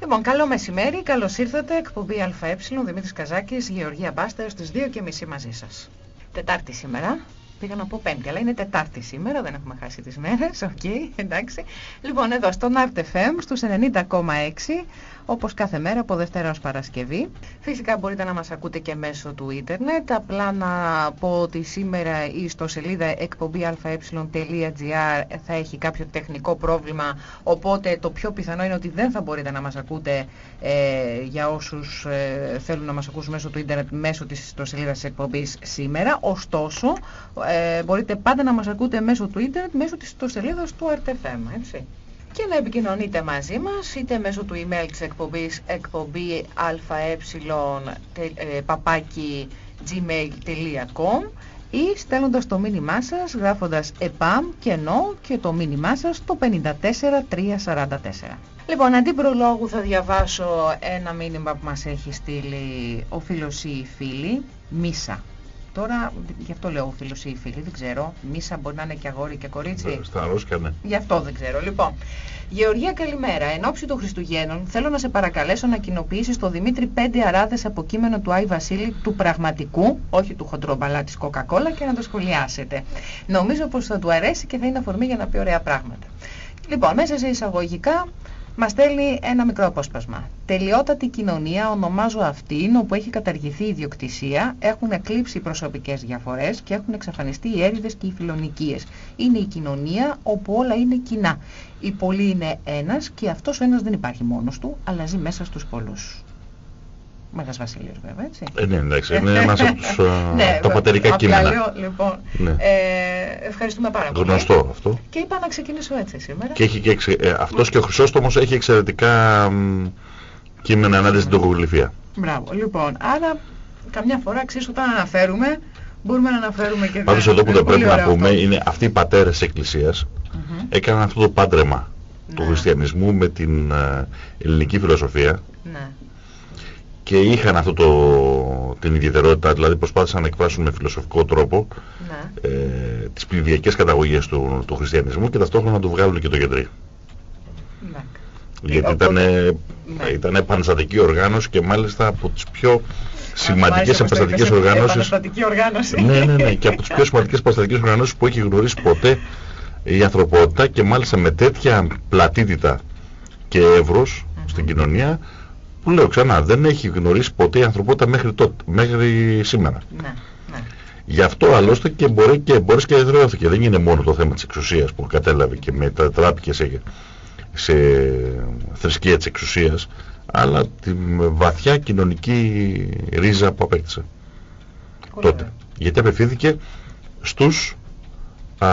Λοιπόν, καλό μεσημέρι, καλώς ήρθατε. Εκπομπή ΑΕ, Δημήτρης Καζάκης, Γεωργία Μπάστερ, στις 2 και μισή μαζί σας. Τετάρτη σήμερα. Πήγα να πω Πέμπτη, αλλά είναι Τετάρτη σήμερα, δεν έχουμε χάσει τις μέρες. OK, okay, εντάξει. Λοιπόν, εδώ στον ART FM στους 90,6 όπως κάθε μέρα από Δευτέρα ως Παρασκευή. Φυσικά μπορείτε να μας ακούτε και μέσω του ίντερνετ. Απλά να πω ότι σήμερα η ιστοσελίδα εκπομπή αε.gr θα έχει κάποιο τεχνικό πρόβλημα, οπότε το πιο πιθανό είναι ότι δεν θα μπορείτε να μας ακούτε ε, για όσους ε, θέλουν να μας ακούσουν μέσω του ίντερνετ, μέσω της ιστοσελίδας της εκπομπής σήμερα. Ωστόσο, ε, μπορείτε πάντα να μας ακούτε μέσω του ίντερνετ, μέσω της ιστοσελίδας του RTFM, έτσι και να επικοινωνείτε μαζί μας είτε μέσω του email της εκπομπής εκπομπή αε παπάκι gmail.com ή στέλνοντας το μήνυμά σας γράφοντας ΕΠΑΜ και ΝΟ και το μήνυμά σας το 54344. Λοιπόν, αντί προλόγου θα διαβάσω ένα μήνυμα που μας έχει στείλει ο φίλος ή η φίλη, Μίσα. Τώρα, γι' αυτό λέω φίλος ή φίλη, δεν ξέρω. Μίσα μπορεί να είναι και αγόρι και κορίτσι. Ε, στα αρρώσκια, ναι. Γι' αυτό δεν ξέρω. Λοιπόν, Γεωργία, καλημέρα. Εν ώψη των Χριστουγέννων, θέλω να σε παρακαλέσω να κοινοποιήσεις στο Δημήτρη πέντε αράδες από κείμενο του Άι Βασίλη του πραγματικού, όχι του χοντρομπαλά της Coca-Cola και να το σχολιάσετε. Νομίζω πως θα του αρέσει και θα είναι αφορμή για να πει ωραία πράγματα. Λοιπόν, μέσα σε εισαγωγικά, Μας στέλνει ένα μικρό απόσπασμα. Τελειότατη κοινωνία ονομάζω αυτήν όπου έχει καταργηθεί η ιδιοκτησία, έχουν εκλείψει οι προσωπικές διαφορές και έχουν εξαφανιστεί οι έρηδες και οι φιλονικίες. Είναι η κοινωνία όπου όλα είναι κοινά. Η πολλή είναι ένας και αυτός ο ένας δεν υπάρχει μόνος του, αλλά ζει μέσα στους πολλούς. Μέγας Βασίλειος βέβαια, έτσι. Ε, ναι, εντάξει, είναι ένας από τους, ναι, τα πατερικά κείμενα. Λέω, λοιπόν, ναι. ε, ευχαριστούμε πάρα πολύ. Γνωστό αυτό. Και είπα να ξεκινήσω έτσι σήμερα. Και έχει και εξε, ε, αυτός και ο Χρυσόστομος έχει εξαιρετικά μ, κείμενα ενάντια στην τοχογλυφία. Μπράβο, λοιπόν, άρα καμιά φορά αξίζει όταν αναφέρουμε, μπορούμε να αναφέρουμε και... Πάντως εδώ που δεν πρέπει να πούμε αυτό. είναι αυτοί οι πατέρες της Εκκλησίας mm -hmm. έκαναν αυτό το πάντρεμα ναι. του χριστιανισμού με την uh, ελληνική φιλοσοφία. Ναι και είχαν αυτό το, την ιδιαιτερότητα, δηλαδή προσπάθησαν να εκφράσουν με φιλοσοφικό τρόπο ναι. ε, τις πληδιακές καταγωγές του, του χριστιανισμού και ταυτόχρονα να του βγάλουν και το κεντρί. Ναι. Γιατί ήταν, ναι. ήταν επαναστατική οργάνωση και μάλιστα από τις πιο σημαντικές επαναστατικές οργάνωσεις ναι, ναι, ναι, και από τις πιο σημαντικές επαναστατικές οργανώσεις που έχει γνωρίσει ποτέ η ανθρωπότητα και μάλιστα με τέτοια πλατήτητα και εύρος στην κοινωνία που λέω ξανά, δεν έχει γνωρίσει ποτέ η ανθρωπότητα μέχρι, τότε, μέχρι σήμερα. Ναι, ναι. Γι' αυτό άλλωστε και μπορεί και, μπορείς και εδραιώθηκε. Δεν είναι μόνο το θέμα της εξουσίας που κατέλαβε και μετατράπηκε σε, σε θρησκεία της εξουσίας, αλλά τη βαθιά κοινωνική ρίζα που απέκτησε τότε. Γιατί απευθύνθηκε στους, α,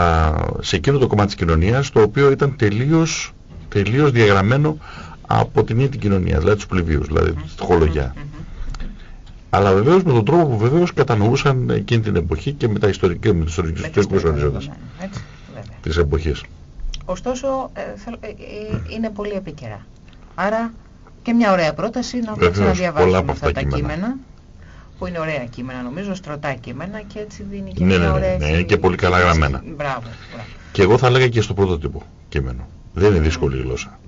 σε εκείνο το κομμάτι της κοινωνίας το οποίο ήταν τελείως, τελείως διαγραμμένο από την ίδια την κοινωνία, δηλαδή τους πληβίους, δηλαδή τη στοιχολογιά. Αλλά βεβαίως με τον τρόπο που βεβαίως κατανοούσαν εκείνη την εποχή και με τα ιστορικά, με τους ιστορικούς ορίζοντες της εποχής. Ωστόσο, ε, ε, ε, είναι πολύ επίκαιρα. Άρα και μια ωραία πρόταση να ξαναδιαβάσουμε αυτά, αυτά τα κείμενα. κείμενα που είναι ωραία κείμενα νομίζω, στρωτά κείμενα και έτσι δίνει και ναι, μια ναι, ωραία ναι, ναι, είναι και πολύ καλά γραμμένα. Μπράβο, μπράβο. Και εγώ θα έλεγα και στο πρώτο τύπο κείμενο. Δεν είναι δύσκολη η γλώσσα.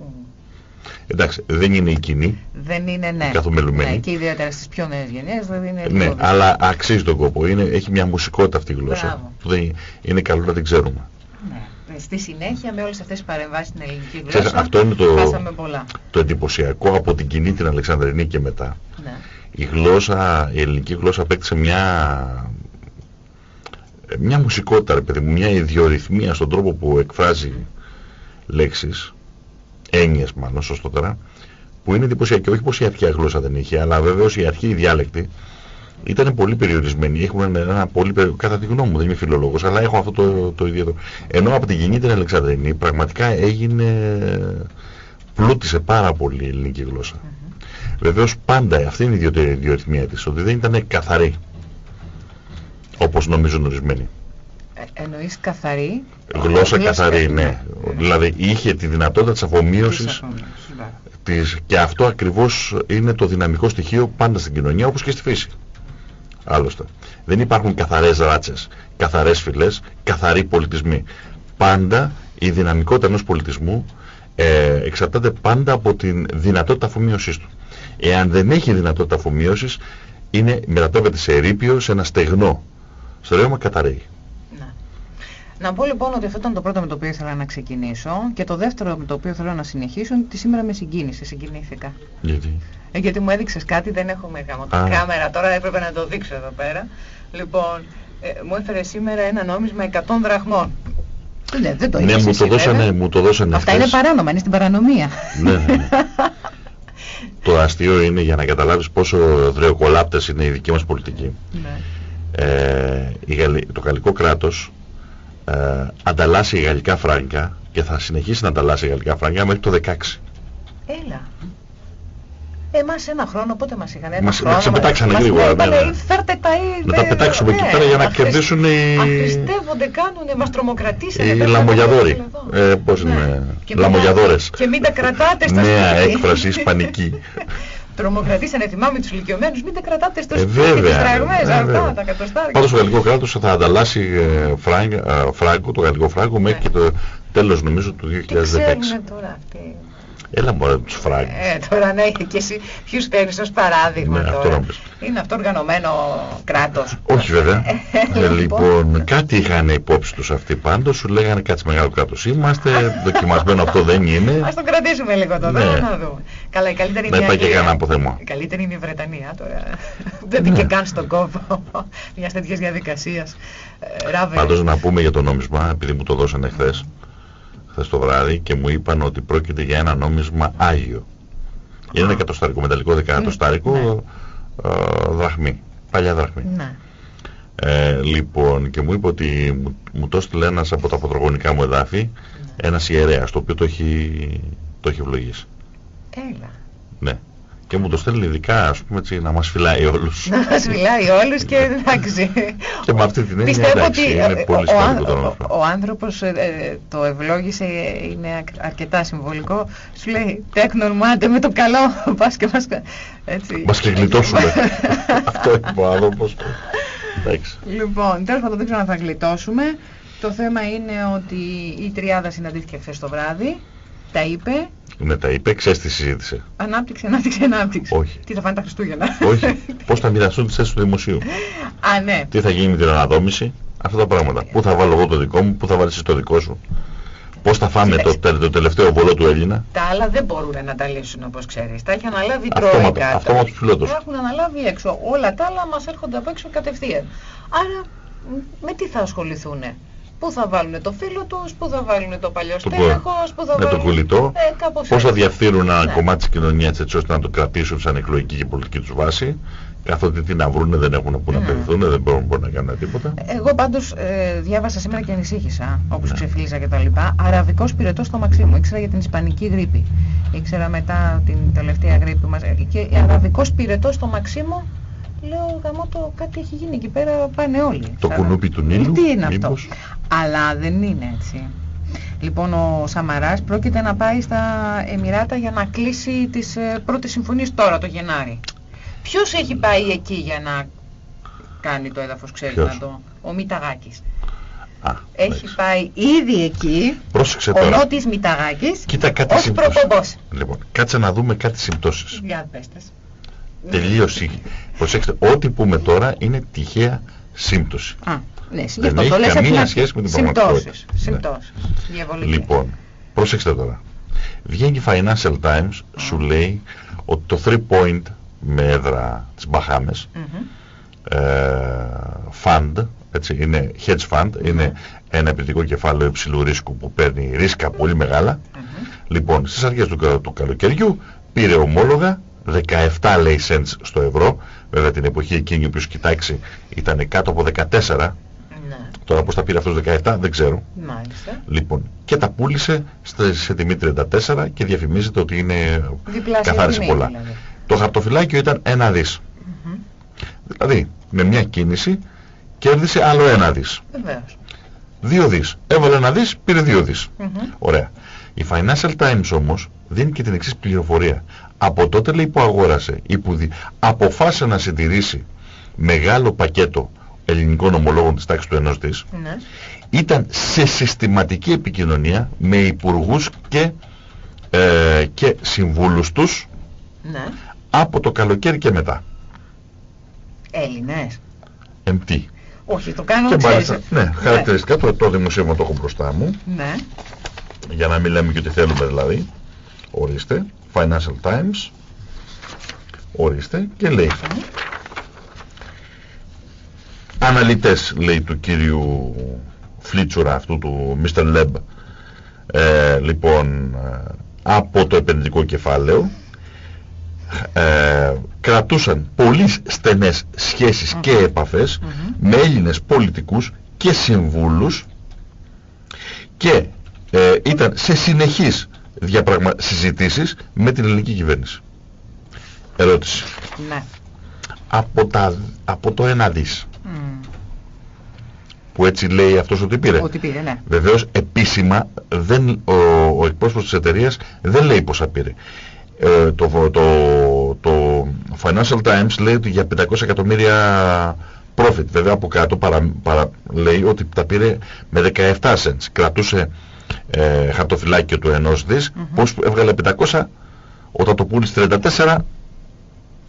Εντάξει, δεν είναι η κοινή. Δεν είναι, ναι. Καθομελουμένη. Ναι, και ιδιαίτερα στις πιο νέες γενιές δεν είναι. Ναι, αλλά αξίζει τον κόπο. Είναι, έχει μια μουσικότητα αυτή η γλώσσα. Που δεν, είναι καλό να την ξέρουμε. Ναι. Στη συνέχεια με όλες αυτές τις παρεμβάσεις στην ελληνική γλώσσα Ξέρεις, αυτό είναι το, πολλά. το εντυπωσιακό από την κοινή την Αλεξανδρινή και μετά. Ναι. Η γλώσσα, η ελληνική γλώσσα απέκτησε μια, μια μουσικότητα, ρε παιδί μου, μια ιδιορυθμία στον τρόπο που εκφράζει λέξεις έννοιες μάλλον σωστότερα, που είναι εντυπωσιακή. Όχι πως η αρχαία γλώσσα δεν είχε, αλλά βεβαίως η αρχή η διάλεκτη ήταν πολύ περιορισμένη. Έχουν ένα πολύ κατά τη γνώμη μου, δεν είμαι φιλολόγος, αλλά έχω αυτό το, το ιδιαίτερο. Ενώ από την γεννή την Αλεξανδρινή πραγματικά έγινε, πλούτησε πάρα πολύ η ελληνική γλώσσα. Mm Βεβαίως πάντα αυτή είναι η ιδιορυθμία της, ότι δεν ήταν καθαρή, όπως νομίζουν ορισμένοι. Ε, εννοείς καθαρή; Γλώσσα καθαρή, ναι. ναι. Δηλαδή είχε τη δυνατότητα της αφομοίωσης της, και αυτό ακριβώς είναι το δυναμικό στοιχείο πάντα στην κοινωνία όπως και στη φύση. Άλλωστε. Δεν υπάρχουν καθαρές ράτσες, καθαρές φυλές, καθαροί πολιτισμοί. Πάντα η δυναμικότητα ενός πολιτισμού ε, εξαρτάται πάντα από την δυνατότητα αφομοίωσής του. Εάν δεν έχει δυνατότητα αφομοίωσης, είναι, μετατρέπεται σε ερείπιο, σε ένα στεγνό. Στο ρεύμα καταραίει. Να πω λοιπόν ότι αυτό ήταν το πρώτο με το οποίο ήθελα να ξεκινήσω και το δεύτερο με το οποίο θέλω να συνεχίσω είναι ότι σήμερα με συγκίνησε, συγκινήθηκα. Γιατί; Ε, γιατί μου έδειξες κάτι, δεν έχουμε γάμο κάμερα, τώρα έπρεπε να το δείξω εδώ πέρα. Λοιπόν, ε, μου έφερε σήμερα ένα νόμισμα 100 δραχμών. Ναι, δεν το ναι, μου το, δώσανε, μου το δώσανε Αυτά είναι παράνομα, είναι στην παρανομία. ναι, ναι. ναι. το αστείο είναι για να καταλάβεις πόσο δρεοκολάπτες είναι η δική μας πολιτική. Ναι. Ε, το γαλλικό κράτος ε, ανταλλάσσει γαλλικά φράγκα και θα συνεχίσει να ανταλλάσσει γαλλικά φράγκα μέχρι το 16. Έλα. Εμάς ένα χρόνο, πότε μας είχαν ένα μας, χρόνο. Μας πετάξανε γρήγορα. Ναι, ναι. Φέρτε τα ή, Να τα πετάξουμε εκεί πέρα για να κερδίσουν οι... Αχρηστεύονται, κάνουνε, μας τρομοκρατήσανε. Οι λαμογιαδόροι. Ε, πώς είναι, ναι. λαμογιαδόρες. Και μην τα κρατάτε στα Νέα έκφραση ισπανική. τρομοκρατήσανε, θυμάμαι τους ηλικιωμένους, μην τα κρατάτε στο ε, σπίτι, τις τραγμές, αυτά, τα κατοστάρια. Πάντως το γαλλικό κράτος θα ανταλλάσσει ε, φράγκο, το γαλλικό φράγκο μέχρι και το τέλος νομίζω του 2016. Τι ξέρουμε τώρα αυτοί. Έλα μωρέ τους φράγκους. Ε, τώρα ναι, και εσύ ποιους παίρνεις ως παράδειγμα ναι, τώρα; Αυτό είναι αυτό οργανωμένο κράτος. Όχι βέβαια. ε, λοιπόν, κάτι είχαν υπόψη τους αυτοί πάντως, σου λέγανε κάτι μεγάλο κράτος είμαστε, δοκιμασμένο αυτό δεν είναι. Ας το κρατήσουμε λίγο τώρα, ναι. να δούμε. Καλά, η καλύτερη είναι, η... κανένα η καλύτερη είναι η Βρετανία τώρα. δεν μπήκε καν στον κόπο μιας τέτοιας διαδικασίας. Ε, πάντως να πούμε για το νόμισμα, επειδή μου το δώσανε χθες χθες το βράδυ και μου είπαν ότι πρόκειται για ένα νόμισμα Άγιο. Είναι ένα εκατοστάρικο, μεταλλικό δεκατοστάρικο, ναι. ε, δραχμή, παλιά δραχμή. Ναι. Ε, λοιπόν, και μου είπε ότι μου, μου το έστειλε ένας από τα πατρογονικά μου εδάφη, ναι. ένας ιερέας, το οποίο το έχει, το έχει ευλογήσει. Έλα. Ναι και μου το στέλνει ειδικά ας πούμε έτσι να μας φυλάει όλους. Να μας φυλάει όλους και εντάξει. και με αυτή την έννοια Πιστεύω εντάξει, ότι είναι πολύ σημαντικό το ο, ο άνθρωπος ε, ε, το ευλόγησε, είναι αρκετά συμβολικό. Σου λέει τέκνον μάτε με το καλό, πας και μας... Έτσι. Μας και γλιτώσουμε. Αυτό είπε ο άνθρωπος. Λοιπόν, τέλος πάντων δεν ξέρω αν θα γλιτώσουμε. Το θέμα είναι ότι η τριάδα συναντήθηκε χθες το βράδυ. Τα είπε, ναι, τα είπε, ξέρεις τι συζήτησε. Ανάπτυξη, ανάπτυξη, ανάπτυξη. Όχι. Τι θα φάνε τα Χριστούγεννα. Όχι. Πώς θα μοιραστούν τις θέσεις του δημοσίου. Α, ναι. Τι θα γίνει με την αναδόμηση. Αυτά τα πράγματα. Πού θα βάλω εγώ το δικό μου, πού θα βάλεις το δικό σου. Πώς θα φάμε το, το, τελευταίο βολό του Έλληνα. Τα άλλα δεν μπορούν να τα λύσουν όπως ξέρεις. Τα έχει αναλάβει η Τρόικα. Αυτόματος πιλότος. Τα έχουν αναλάβει έξω. Όλα τα άλλα μας έρχονται από έξω κατευθείαν. Άρα με τι θα ασχοληθούν. Πού θα βάλουν το φίλο τους, πού θα βάλουν το παλιό στέλεχος, πού θα με βάλουν... το κουλιτό, ε, πώς θα διαφθείρουν ένα ναι. κομμάτι της κοινωνίας έτσι ώστε να το κρατήσουν σαν εκλογική και πολιτική τους βάση καθότι τι να βρούνε, δεν έχουν που να περιθούν, δεν μπορούν, μπορούν να κάνουν τίποτα. Εγώ πάντως ε, διάβασα σήμερα και ανησύχησα, όπως ναι. ξεφύλιζα και τα λοιπά, αραβικός πυρετός στο Μαξίμου. Ήξερα για την ισπανική γρήπη. Ήξερα μετά την τελευταία γρήπη μας. Ε, και αραβικός πυρετός στο Μαξίμου Λέω γαμό το κάτι έχει γίνει εκεί πέρα πάνε όλοι. Το κουνούπι του Νείλου. Τι είναι αυτό; Αλλά δεν είναι έτσι. Λοιπόν, ο Σαμαράς πρόκειται να πάει στα Εμμυράτα για να κλείσει τις ε, πρώτες συμφωνίες τώρα το Γενάρη. Ποιος έχει πάει εκεί για να κάνει το έδαφος, ξέρεις να το... Ο Μηταγάκης. Α, έχει πάει ήδη εκεί Πρόσεξε ο Νότης Μηταγάκης Κοίτα κάτι ως προπομπός. Λοιπόν, κάτσε να δούμε κάτι συμπτώσεις. Για πέστες. Τελείωση. Προσέξτε, ό,τι πούμε τώρα είναι τυχαία σύμπτωση. Α, ναι, δεν έχει καμία σχέση με την πραγματικότητα. Συμπτώσεις. Ναι. Λοιπόν, προσέξτε τώρα. Βγαίνει η Financial Times, σου λέει ότι το 3 point με έδρα της Μπαχάμες, ε, fund, έτσι, είναι hedge fund, είναι ένα επιδικό κεφάλαιο υψηλού ρίσκου που παίρνει ρίσκα πολύ μεγάλα. Λοιπόν, στις αρχές του, του καλοκαιριού πήρε ομόλογα 17 λέει cents στο ευρώ. Βέβαια την εποχή εκείνη που κοιτάξει ήταν κάτω από 14. Ναι. Τώρα πώς τα πήρε αυτός 17 δεν ξέρω. Μάλιστα. Λοιπόν, και τα πούλησε σε τιμή 34 και διαφημίζεται ότι είναι καθάριση πολλά. Δηλαδή. Το χαρτοφυλάκιο ήταν ένα δις. Mm Δηλαδή, με μια κίνηση κέρδισε άλλο ένα δις. Βεβαίως. Δύο δις. Έβαλε ένα δις, πήρε δύο δις. Ωραία. Η Financial Times όμως δίνει και την εξής πληροφορία. Από τότε λέει που αγόρασε ή που δι... αποφάσισε να συντηρήσει μεγάλο πακέτο ελληνικών ομολόγων της τάξης του ενός δις, ναι. ήταν σε συστηματική επικοινωνία με υπουργούς και ε, και συμβούλους τους ναι. από το καλοκαίρι και μετά. Έλληνες. Εμπτή. Όχι, το κάνω και μάλιστα, ναι, ναι, χαρακτηριστικά το, το δημοσίευμα το έχω μπροστά μου. Ναι. Για να μην λέμε και ό,τι θέλουμε δηλαδή. Ορίστε. Financial Times. Ορίστε. Και λέει. Αναλυτές λέει του κύριου Φλίτσουρα αυτού του Mr. Leb ε, λοιπόν ε, από το επενδυτικό κεφάλαιο ε, κρατούσαν πολύ στενές σχέσεις και επαφές με Έλληνες πολιτικούς και συμβούλους και ε, ήταν σε συνεχείς διαπραγμα... συζητήσεις με την ελληνική κυβέρνηση. Ερώτηση. Ναι. Από, τα, από το ένα δις. Που έτσι λέει αυτός ότι πήρε. Ότι πήρε, ναι. Βεβαίως επίσημα δεν, ο, ο εκπρόσωπος της εταιρείας δεν λέει πόσα πήρε. Ε, το, το, το Financial Times λέει ότι για 500 εκατομμύρια profit. Βέβαια από κάτω παρα, παρα, λέει ότι τα πήρε με 17 cents. Κρατούσε ε, χαρτοφυλάκιο του ενός δις, mm -hmm. πώς έβγαλε 500 όταν το πούλησε 34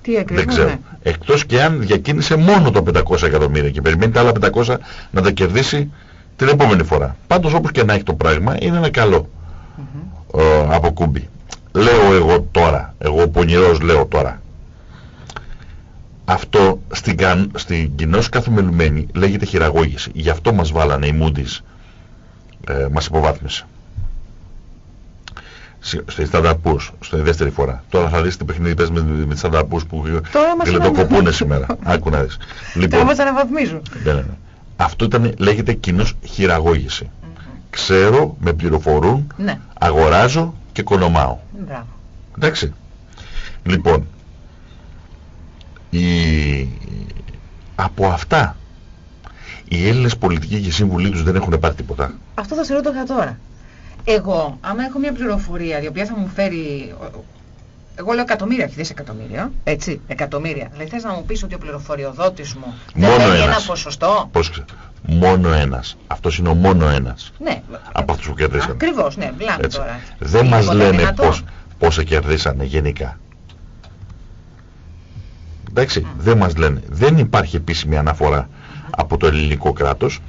τι ακριβώς, δεν ξέρω. Ναι. Εκτός και αν διακίνησε μόνο το 500 εκατομμύρια και περιμένει τα άλλα 500 να τα κερδίσει την επόμενη φορά. Πάντως όπως και να έχει το πράγμα είναι ένα καλό mm -hmm. ε, από κούμπι. Λέω εγώ τώρα, εγώ πονηρός λέω τώρα. Αυτό στην, στην κοινώς καθομελουμένη λέγεται χειραγώγηση. Γι' αυτό μας βάλανε οι Moody's, ε, μας υποβάθμισε. Στη Standard Poor's, στη δεύτερη φορά. Τώρα θα δεις τι παιχνίδι παίζεις με, με τη Standard Poor's που γλεντοκοπούνε σήμερα. Άκου να δεις. Λοιπόν, Τώρα μας αναβαθμίζουν. Ναι, ναι, ναι. Αυτό ήταν, λέγεται κοινώς χειραγώγηση. Mm -hmm. Ξέρω, με πληροφορούν, ναι. αγοράζω και οικονομάω. Μπράβο. Εντάξει. Λοιπόν, η... από αυτά οι Έλληνες πολιτικοί και σύμβουλοι τους δεν έχουν πάρει τίποτα. Αυτό θα σε ρωτώ τώρα. Εγώ, άμα έχω μια πληροφορία η οποία θα μου φέρει... Εγώ λέω εκατομμύρια, όχι δισεκατομμύρια. Έτσι, εκατομμύρια. Δηλαδή θες να μου πεις ότι ο πληροφοριοδότης μου δεν έχει ένας ποσοστό; Πρόσεξε. Μόνο ένας. Αυτός είναι ο μόνο ένας. Ναι. Από αυτούς που κερδίσαν. Ακριβώς, ναι. Βλάμε τώρα. Δεν μας λένε πώς, πόσα κερδίσανε γενικά. Εντάξει, mm. δεν μας λένε. Δεν υπάρχει επίσημη αναφορά mm. από το ελληνικό κράτος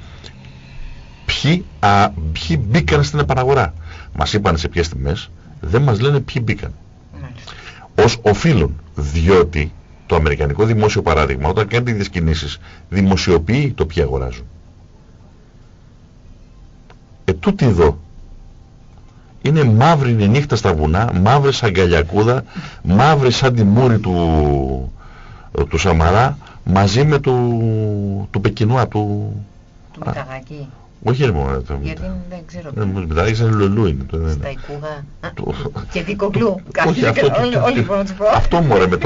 ποιοι, α, ποιοι μπήκαν στην επαναγορά. Μας είπαν σε ποιες τιμές, δεν μας λένε ποιοι μπήκαν. Mm. Ως οφείλουν, διότι το αμερικανικό δημόσιο παράδειγμα όταν κάνει τις κινήσεις δημοσιοποιεί το ποιοι αγοράζουν. Ε, τούτη εδώ είναι μαύρη η νύχτα στα βουνά, μαύρη σαν γκαλιακούδα, μαύρη σαν τη μούρη του, του Σαμαρά, μαζί με του, του Πεκινούα, του... Του Μηταγάκη. Όχι ρε μόνο. Γιατί δεν ξέρω. Ναι, Μηταγάκη σαν λουλού είναι. Στα Ικούγα. Και δικοκλού. Όχι αυτό. Όλοι μπορώ να τους πω. Αυτό μωρέ με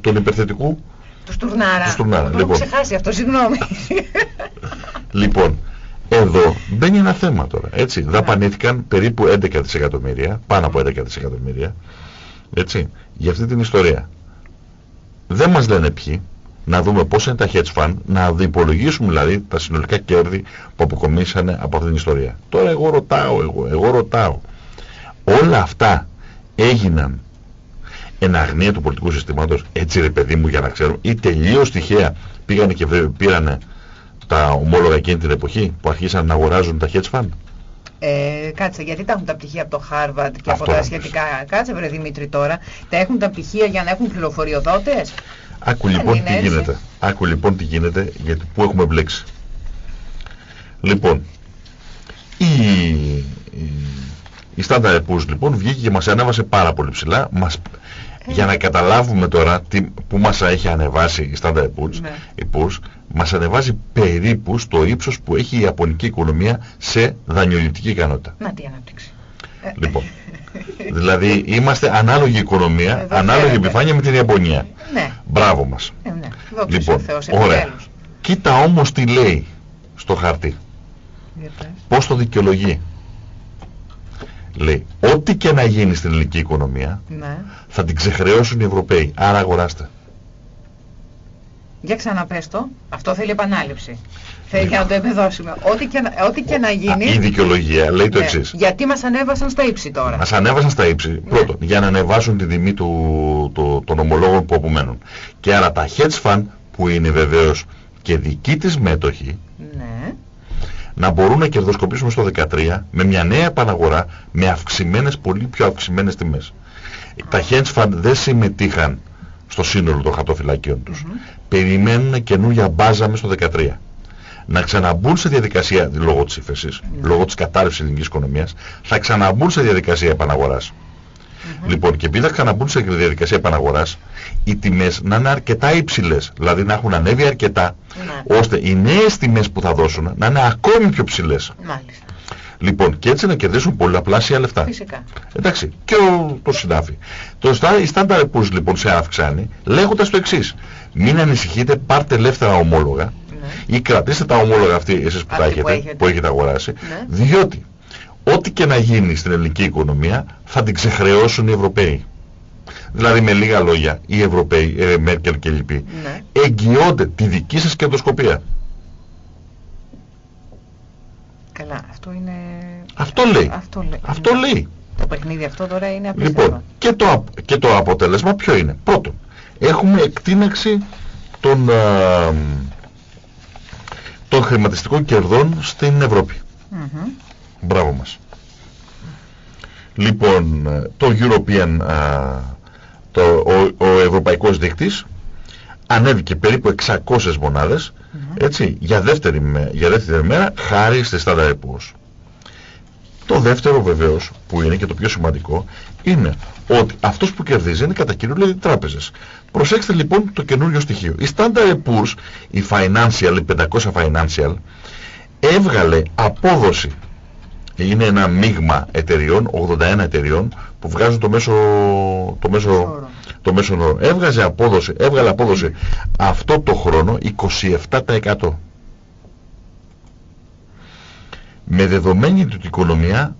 τον υπερθετικού. Του Στουρνάρα. Του Στουρνάρα. Το έχω λοιπόν. ξεχάσει αυτό, συγγνώμη. Λοιπόν, εδώ μπαίνει ένα θέμα τώρα. Έτσι, ναι. δαπανήθηκαν περίπου 11 δισεκατομμύρια, πάνω από 11 δισεκατομμύρια, έτσι, για αυτή την ιστορία. Δεν μας λένε ποιοι, να δούμε πώς είναι τα hedge fund, να υπολογίσουμε δηλαδή τα συνολικά κέρδη που αποκομίσανε από αυτή την ιστορία. Τώρα εγώ ρωτάω, εγώ, εγώ ρωτάω. Όλα αυτά έγιναν εν αγνία του πολιτικού συστήματος, έτσι ρε παιδί μου για να ξέρουμε, ή τελείως τυχαία πήγανε και πήρανε τα ομόλογα εκείνη την εποχή που αρχίσαν να αγοράζουν τα hedge fund; Ε, κάτσε, γιατί τα έχουν τα πτυχία από το Harvard και από τα σχετικά. Κάτσε, βρε Δημήτρη τώρα. Τα έχουν τα πτυχία για να έχουν πληροφοριοδότες; Άκου λοιπόν τι γίνεται. Άκου λοιπόν τι γίνεται, γιατί πού έχουμε μπλέξει. Λοιπόν, η, η, η Standard Poor's λοιπόν βγήκε και μας ανέβασε πάρα πολύ ψηλά. Μας, για να καταλάβουμε τώρα τι, που μας έχει ανεβάσει η Standard Poor's, ναι. η Poor's, μας ανεβάζει περίπου στο ύψος που έχει η Ιαπωνική οικονομία σε δανειοληπτική ικανότητα. Να τι ανάπτυξη. Λοιπόν, δηλαδή είμαστε ανάλογη οικονομία, Εδώ ανάλογη επιφάνεια με την Ιαπωνία. Ναι. Μπράβο μας. Ε, ναι. λοιπόν, ωραία. Κοίτα όμως τι λέει στο χαρτί. Πώς το δικαιολογεί. Λέει, ό,τι και να γίνει στην ελληνική οικονομία, ναι. θα την ξεχρεώσουν οι Ευρωπαίοι. Άρα αγοράστε. Για ξαναπες το. Αυτό θέλει επανάληψη. Θέλει να το επεδώσουμε. Ό,τι και, να, ό,τι και να γίνει. Η δικαιολογία λέει το ναι. εξής. Γιατί μας ανέβασαν στα ύψη τώρα. Μας ανέβασαν στα ύψη. Ναι. Πρώτον, για να ανεβάσουν τη τιμή του, το, των ομολόγων που απομένουν. Και άρα τα hedge fund που είναι βεβαίως και δική της μέτοχη. Ναι. Να μπορούν να κερδοσκοπήσουν στο 13 με μια νέα επαναγορά με αυξημένες, πολύ πιο αυξημένες τιμές. Τα hedge fund δεν συμμετείχαν στο σύνολο των χαρτοφυλακίων τους. Mm Περιμένουν καινούργια μπάζα μέσα στο 13 να ξαναμπούν σε διαδικασία, λόγω της ύφεσης, ναι. λόγω της κατάρρευσης της ελληνικής οικονομίας, θα ξαναμπούν σε διαδικασία επαναγοράς. Λοιπόν, και επειδή θα ξαναμπούν σε διαδικασία επαναγοράς, οι τιμές να είναι αρκετά υψηλές, δηλαδή να έχουν ανέβει αρκετά, ναι. ώστε οι νέες τιμές που θα δώσουν να είναι ακόμη πιο ψηλές. Μάλιστα. Λοιπόν, και έτσι να κερδίσουν πολλαπλάσια λεφτά. Φυσικά. Εντάξει, και ο, το συνάφη. Το, η Standard Poor's λοιπόν σε αυξάνει, λέγοντας το εξής. Μην ανησυχείτε, πάρτε ελεύθερα ομόλογα, ή κρατήστε τα ομόλογα αυτή εσείς που τα έχετε, που έχετε, αγοράσει, ναι. διότι ό,τι και να γίνει στην ελληνική οικονομία θα την ξεχρεώσουν οι Ευρωπαίοι. Δηλαδή με λίγα λόγια, οι Ευρωπαίοι, ε, Μέρκελ και λοιποί, ναι. εγγυώνται τη δική σας κερδοσκοπία. Καλά, αυτό είναι... Αυτό λέει. Αυτό λέει. Αυτό λέει. Το παιχνίδι αυτό τώρα είναι απίστευτο. Λοιπόν, και το, και το αποτέλεσμα ποιο είναι; Πρώτον, έχουμε εκτείναξη των, των χρηματιστικών κερδών στην Ευρώπη. Mm Μπράβο μας. Λοιπόν, το European, το, ο, ο ευρωπαϊκός δείκτης ανέβηκε περίπου 600 μονάδες, έτσι, για δεύτερη, για δεύτερη μέρα, χάρη στη Standard Poor's. Το δεύτερο βεβαίως, που είναι και το πιο σημαντικό, είναι ότι αυτός που κερδίζει είναι κατά κύριο λέει τράπεζες. Προσέξτε λοιπόν το καινούριο στοιχείο. Η Standard Poor's, η Financial, η 500 Financial, έβγαλε απόδοση. Είναι ένα μείγμα εταιριών, 81 εταιριών, που βγάζουν το μέσο, το μέσο, το μέσο όρο. Έβγαζε απόδοση, έβγαλε απόδοση. Αυτό το χρόνο 27% με δεδομένη ότι η οικονομία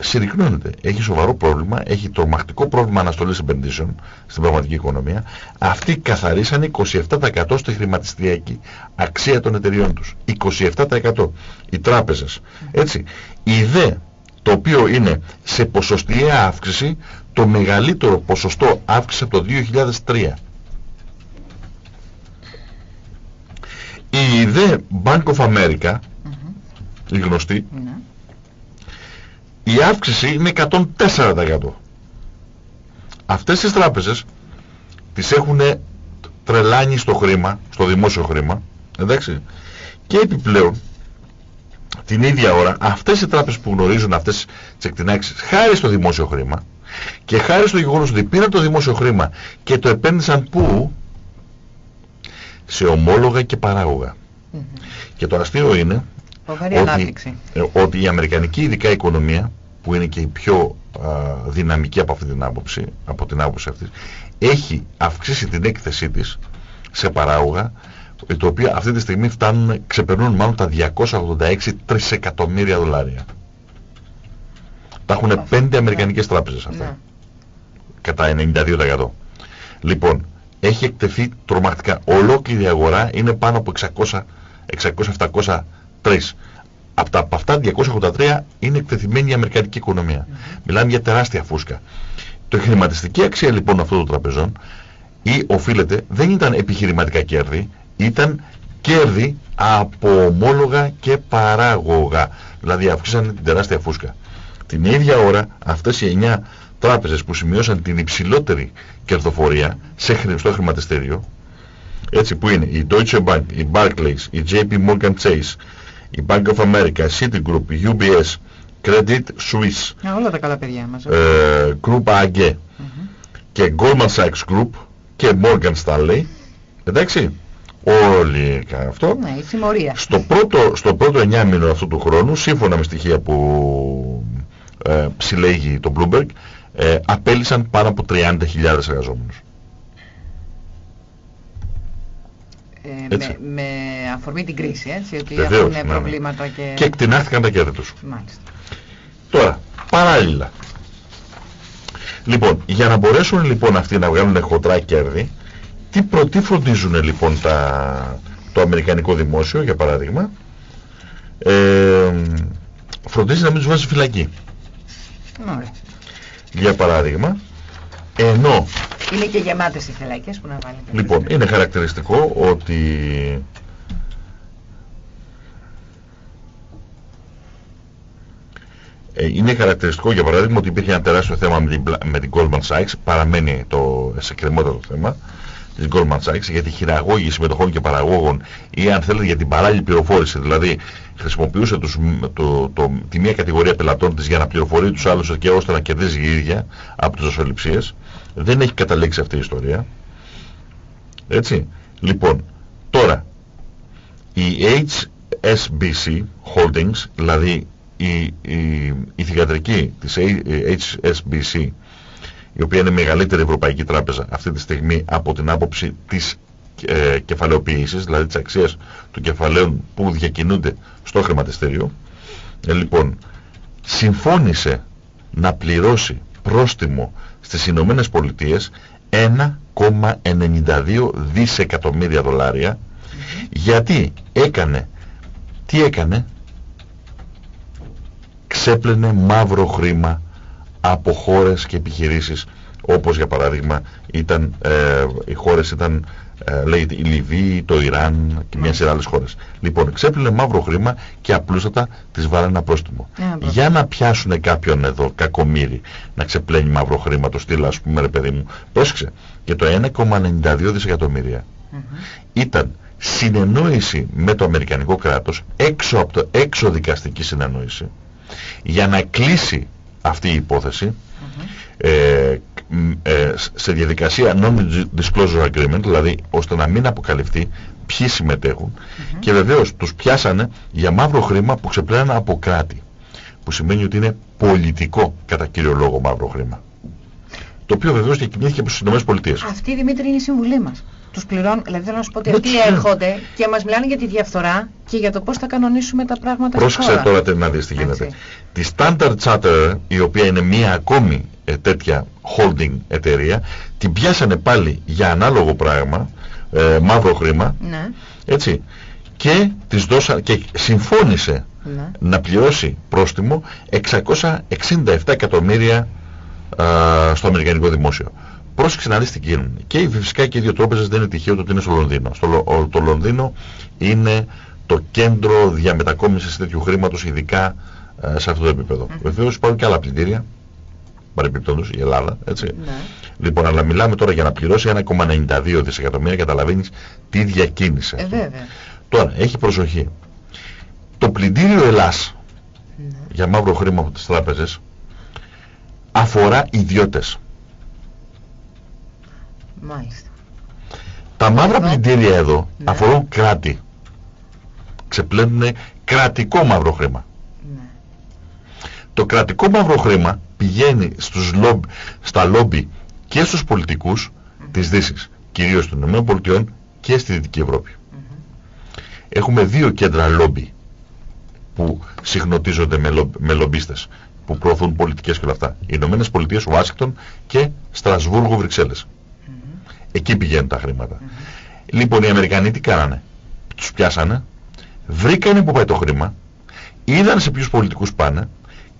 συρρυκνώνεται. Έχει σοβαρό πρόβλημα, έχει τρομακτικό πρόβλημα αναστολής επενδύσεων στην πραγματική οικονομία. Αυτοί καθαρίσαν 27% στη χρηματιστηριακή αξία των εταιριών τους. 27%. Οι τράπεζες. Έτσι. Η ΔΕ, το οποίο είναι σε ποσοστιαία αύξηση, το μεγαλύτερο ποσοστό αύξηση από το 2003. Η ΔΕ Bank of America η γνωστή, ναι. Η αύξηση είναι 104%. Αυτές τις τράπεζες τις έχουν τρελάνει στο χρήμα, στο δημόσιο χρήμα, εντάξει, και επιπλέον την ίδια ώρα αυτές οι τράπεζες που γνωρίζουν αυτές τις εκτινάξεις χάρη στο δημόσιο χρήμα και χάρη στο γεγονός ότι πήραν το δημόσιο χρήμα και το επένδυσαν πού; Σε ομόλογα και παράγωγα. Και το αστείο είναι ότι, ε, ότι η αμερικανική ειδικά οικονομία που είναι και η πιο δυναμική από αυτή την άποψη, από την άποψη αυτής, έχει αυξήσει την έκθεσή της σε παράγωγα, το οποίο αυτή τη στιγμή φτάνουν, ξεπερνούν μάλλον τα 286 τρισεκατομμύρια δολάρια. Τα έχουν πέντε αμερικανικές τράπεζες αυτά. Ναι. Κατά 92%. Λοιπόν, έχει εκτεθεί τρομακτικά. Ολόκληρη η αγορά είναι πάνω από 600, 600-700 τρεις. Από, τα, από αυτά 283 είναι εκτεθειμένη η αμερικανική οικονομία. Mm Μιλάμε για τεράστια φούσκα. Το χρηματιστική αξία λοιπόν αυτών των τραπεζών ή οφείλεται δεν ήταν επιχειρηματικά κέρδη, ήταν κέρδη από ομόλογα και παράγωγα. Δηλαδή αυξήσαν την τεράστια φούσκα. Την ίδια ώρα αυτές οι 9 τράπεζες που σημειώσαν την υψηλότερη κερδοφορία σε, στο χρηματιστήριο, έτσι που είναι η Deutsche Bank, η Barclays, η JP Morgan Chase, η Bank of America, Citigroup, UBS, Credit Suisse, όλα τα καλά παιδιά μας. Ε, Group AG mm -hmm. και Goldman Sachs Group και Morgan Stanley, εντάξει, όλοι έκαναν αυτό. Ναι, η συμμορία. Στο πρώτο, στο πρώτο 9 μήνο αυτού του χρόνου, σύμφωνα με στοιχεία που ε, συλλέγει το Bloomberg, ε, απέλησαν πάνω από 30.000 εργαζόμενους. Ε, με, με, αφορμή την κρίση, έτσι, ότι Βεβαίως, έχουν ναι, ναι. προβλήματα και... Και εκτινάχθηκαν τα κέρδη τους. Μάλιστα. Τώρα, παράλληλα. Λοιπόν, για να μπορέσουν λοιπόν αυτοί να βγάλουν χοντρά κέρδη, Τι πρωτοί φροντίζουν λοιπόν τα, το αμερικανικό δημόσιο, για παράδειγμα, ε, φροντίζει να μην τους βάζει φυλακή. Για παράδειγμα, ενώ... Είναι και γεμάτες οι φυλακές που να βάλει. Λοιπόν, είναι χαρακτηριστικό ότι Ε, είναι χαρακτηριστικό για παράδειγμα ότι υπήρχε ένα τεράστιο θέμα με την, με την Goldman Sachs, παραμένει το το θέμα της Goldman Sachs για τη χειραγώγηση συμμετοχών και παραγόγων ή αν θέλετε για την παράλληλη πληροφόρηση, δηλαδή χρησιμοποιούσε τους, το, το, τη μία κατηγορία πελατών της για να πληροφορεί τους άλλους και ώστε να κερδίζει η ίδια από τις ασφαλιψίες. Δεν έχει καταλήξει αυτή η ιστορία. Έτσι. Λοιπόν, τώρα, η HSBC Holdings, δηλαδή η, η, η θηγατρική της HSBC η οποία είναι η μεγαλύτερη ευρωπαϊκή τράπεζα αυτή τη στιγμή από την άποψη της ε, κεφαλαιοποίησης, δηλαδή της αξίας των κεφαλαίων που διακινούνται στο χρηματιστήριο. Ε, λοιπόν, συμφώνησε να πληρώσει πρόστιμο στις Ηνωμένες Πολιτείες 1,92 δισεκατομμύρια δολάρια. Γιατί έκανε, τι έκανε, ξέπλαινε μαύρο χρήμα από χώρες και επιχειρήσεις όπως για παράδειγμα ήταν, ε, οι χώρες ήταν ε, λέγεται η Λιβύη, το Ιράν και μια σειρά άλλες χώρες. Λοιπόν, ξέπλαινε μαύρο χρήμα και απλούστατα τις βάλανε ένα πρόστιμο. Για να πιάσουν κάποιον εδώ, κακομύρι, να ξεπλένει μαύρο χρήμα, το στυλ ας πούμε ρε παιδί μου, πρόσεξε, και το 1,92 δισεκατομμύρια ήταν συνεννόηση με το Αμερικανικό κράτος, έξω, από το, έξω δικαστική συνεννόηση, για να κλείσει αυτή η υπόθεση. Ε, ε, σε διαδικασία non-disclosure agreement, δηλαδή ώστε να μην αποκαλυφθεί ποιοι συμμετέχουν και βεβαίως τους πιάσανε για μαύρο χρήμα που ξεπλένανε από κράτη που σημαίνει ότι είναι πολιτικό κατά κύριο λόγο μαύρο χρήμα. Το οποίο βεβαίως διακινήθηκε από τις ΗΠΑ. Αυτή Δημήτρη είναι η συμβουλή μας. Τους πληρώνουν, δηλαδή θέλω να σου πω ότι αυτοί έρχονται και μας μιλάνε για τη διαφθορά και για το πώς θα κανονίσουμε τα πράγματα Πρόσεξε τώρα να δεις τι γίνεται. Τη Standard Charter, η οποία είναι μία ακόμη ε, τέτοια holding εταιρεία, την πιάσανε πάλι για ανάλογο πράγμα, ε, μαύρο χρήμα, ναι. έτσι, και, της δώσα, και συμφώνησε ναι. να πληρώσει πρόστιμο 667 εκατομμύρια στο Αμερικανικό Δημόσιο. Πρόσεξε να δεις τι γίνουν. Και φυσικά και οι δύο τρόπες δεν είναι τυχαίο ότι είναι στο Λονδίνο. Στο, το Λονδίνο είναι το κέντρο διαμετακόμισης τέτοιου χρήματος, ειδικά ε, σε αυτό το επίπεδο. Mm -hmm. Βεβαίως υπάρχουν και άλλα πλυντήρια, παρεμπιπτόντως η Ελλάδα, έτσι. Ναι. Λοιπόν, αλλά μιλάμε τώρα για να πληρώσει 1,92 δισεκατομμύρια, καταλαβαίνεις τι διακίνησε. Ε, βέβαια. Τώρα, έχει προσοχή. Το πλυντήριο Ελλάς, ναι. για μαύρο χρήμα από τις τράπεζες, αφορά ιδιώτες. Μάλιστα. Τα μαύρα πλυντήρια εδώ ναι. αφορούν κράτη. Ξεπλένουν κρατικό μαύρο χρήμα. Ναι. Το κρατικό μαύρο χρήμα πηγαίνει στους λόμπ, στα λόμπι και στους πολιτικούς mm της Δύσης, κυρίως των ΗΠΑ και στη Δυτική Ευρώπη. Έχουμε δύο κέντρα λόμπι που συχνοτίζονται με, λομπ, με λομπίστες που προωθούν πολιτικές και όλα αυτά. Οι Ηνωμένες Πολιτείες, Ουάσιγκτον και Στρασβούργο, Βρυξέλλες. Εκεί πηγαίνουν τα χρήματα. Λοιπόν, οι Αμερικανοί τι κάνανε; Τους πιάσανε, βρήκανε που πάει το χρήμα, είδαν σε ποιους πολιτικούς πάνε,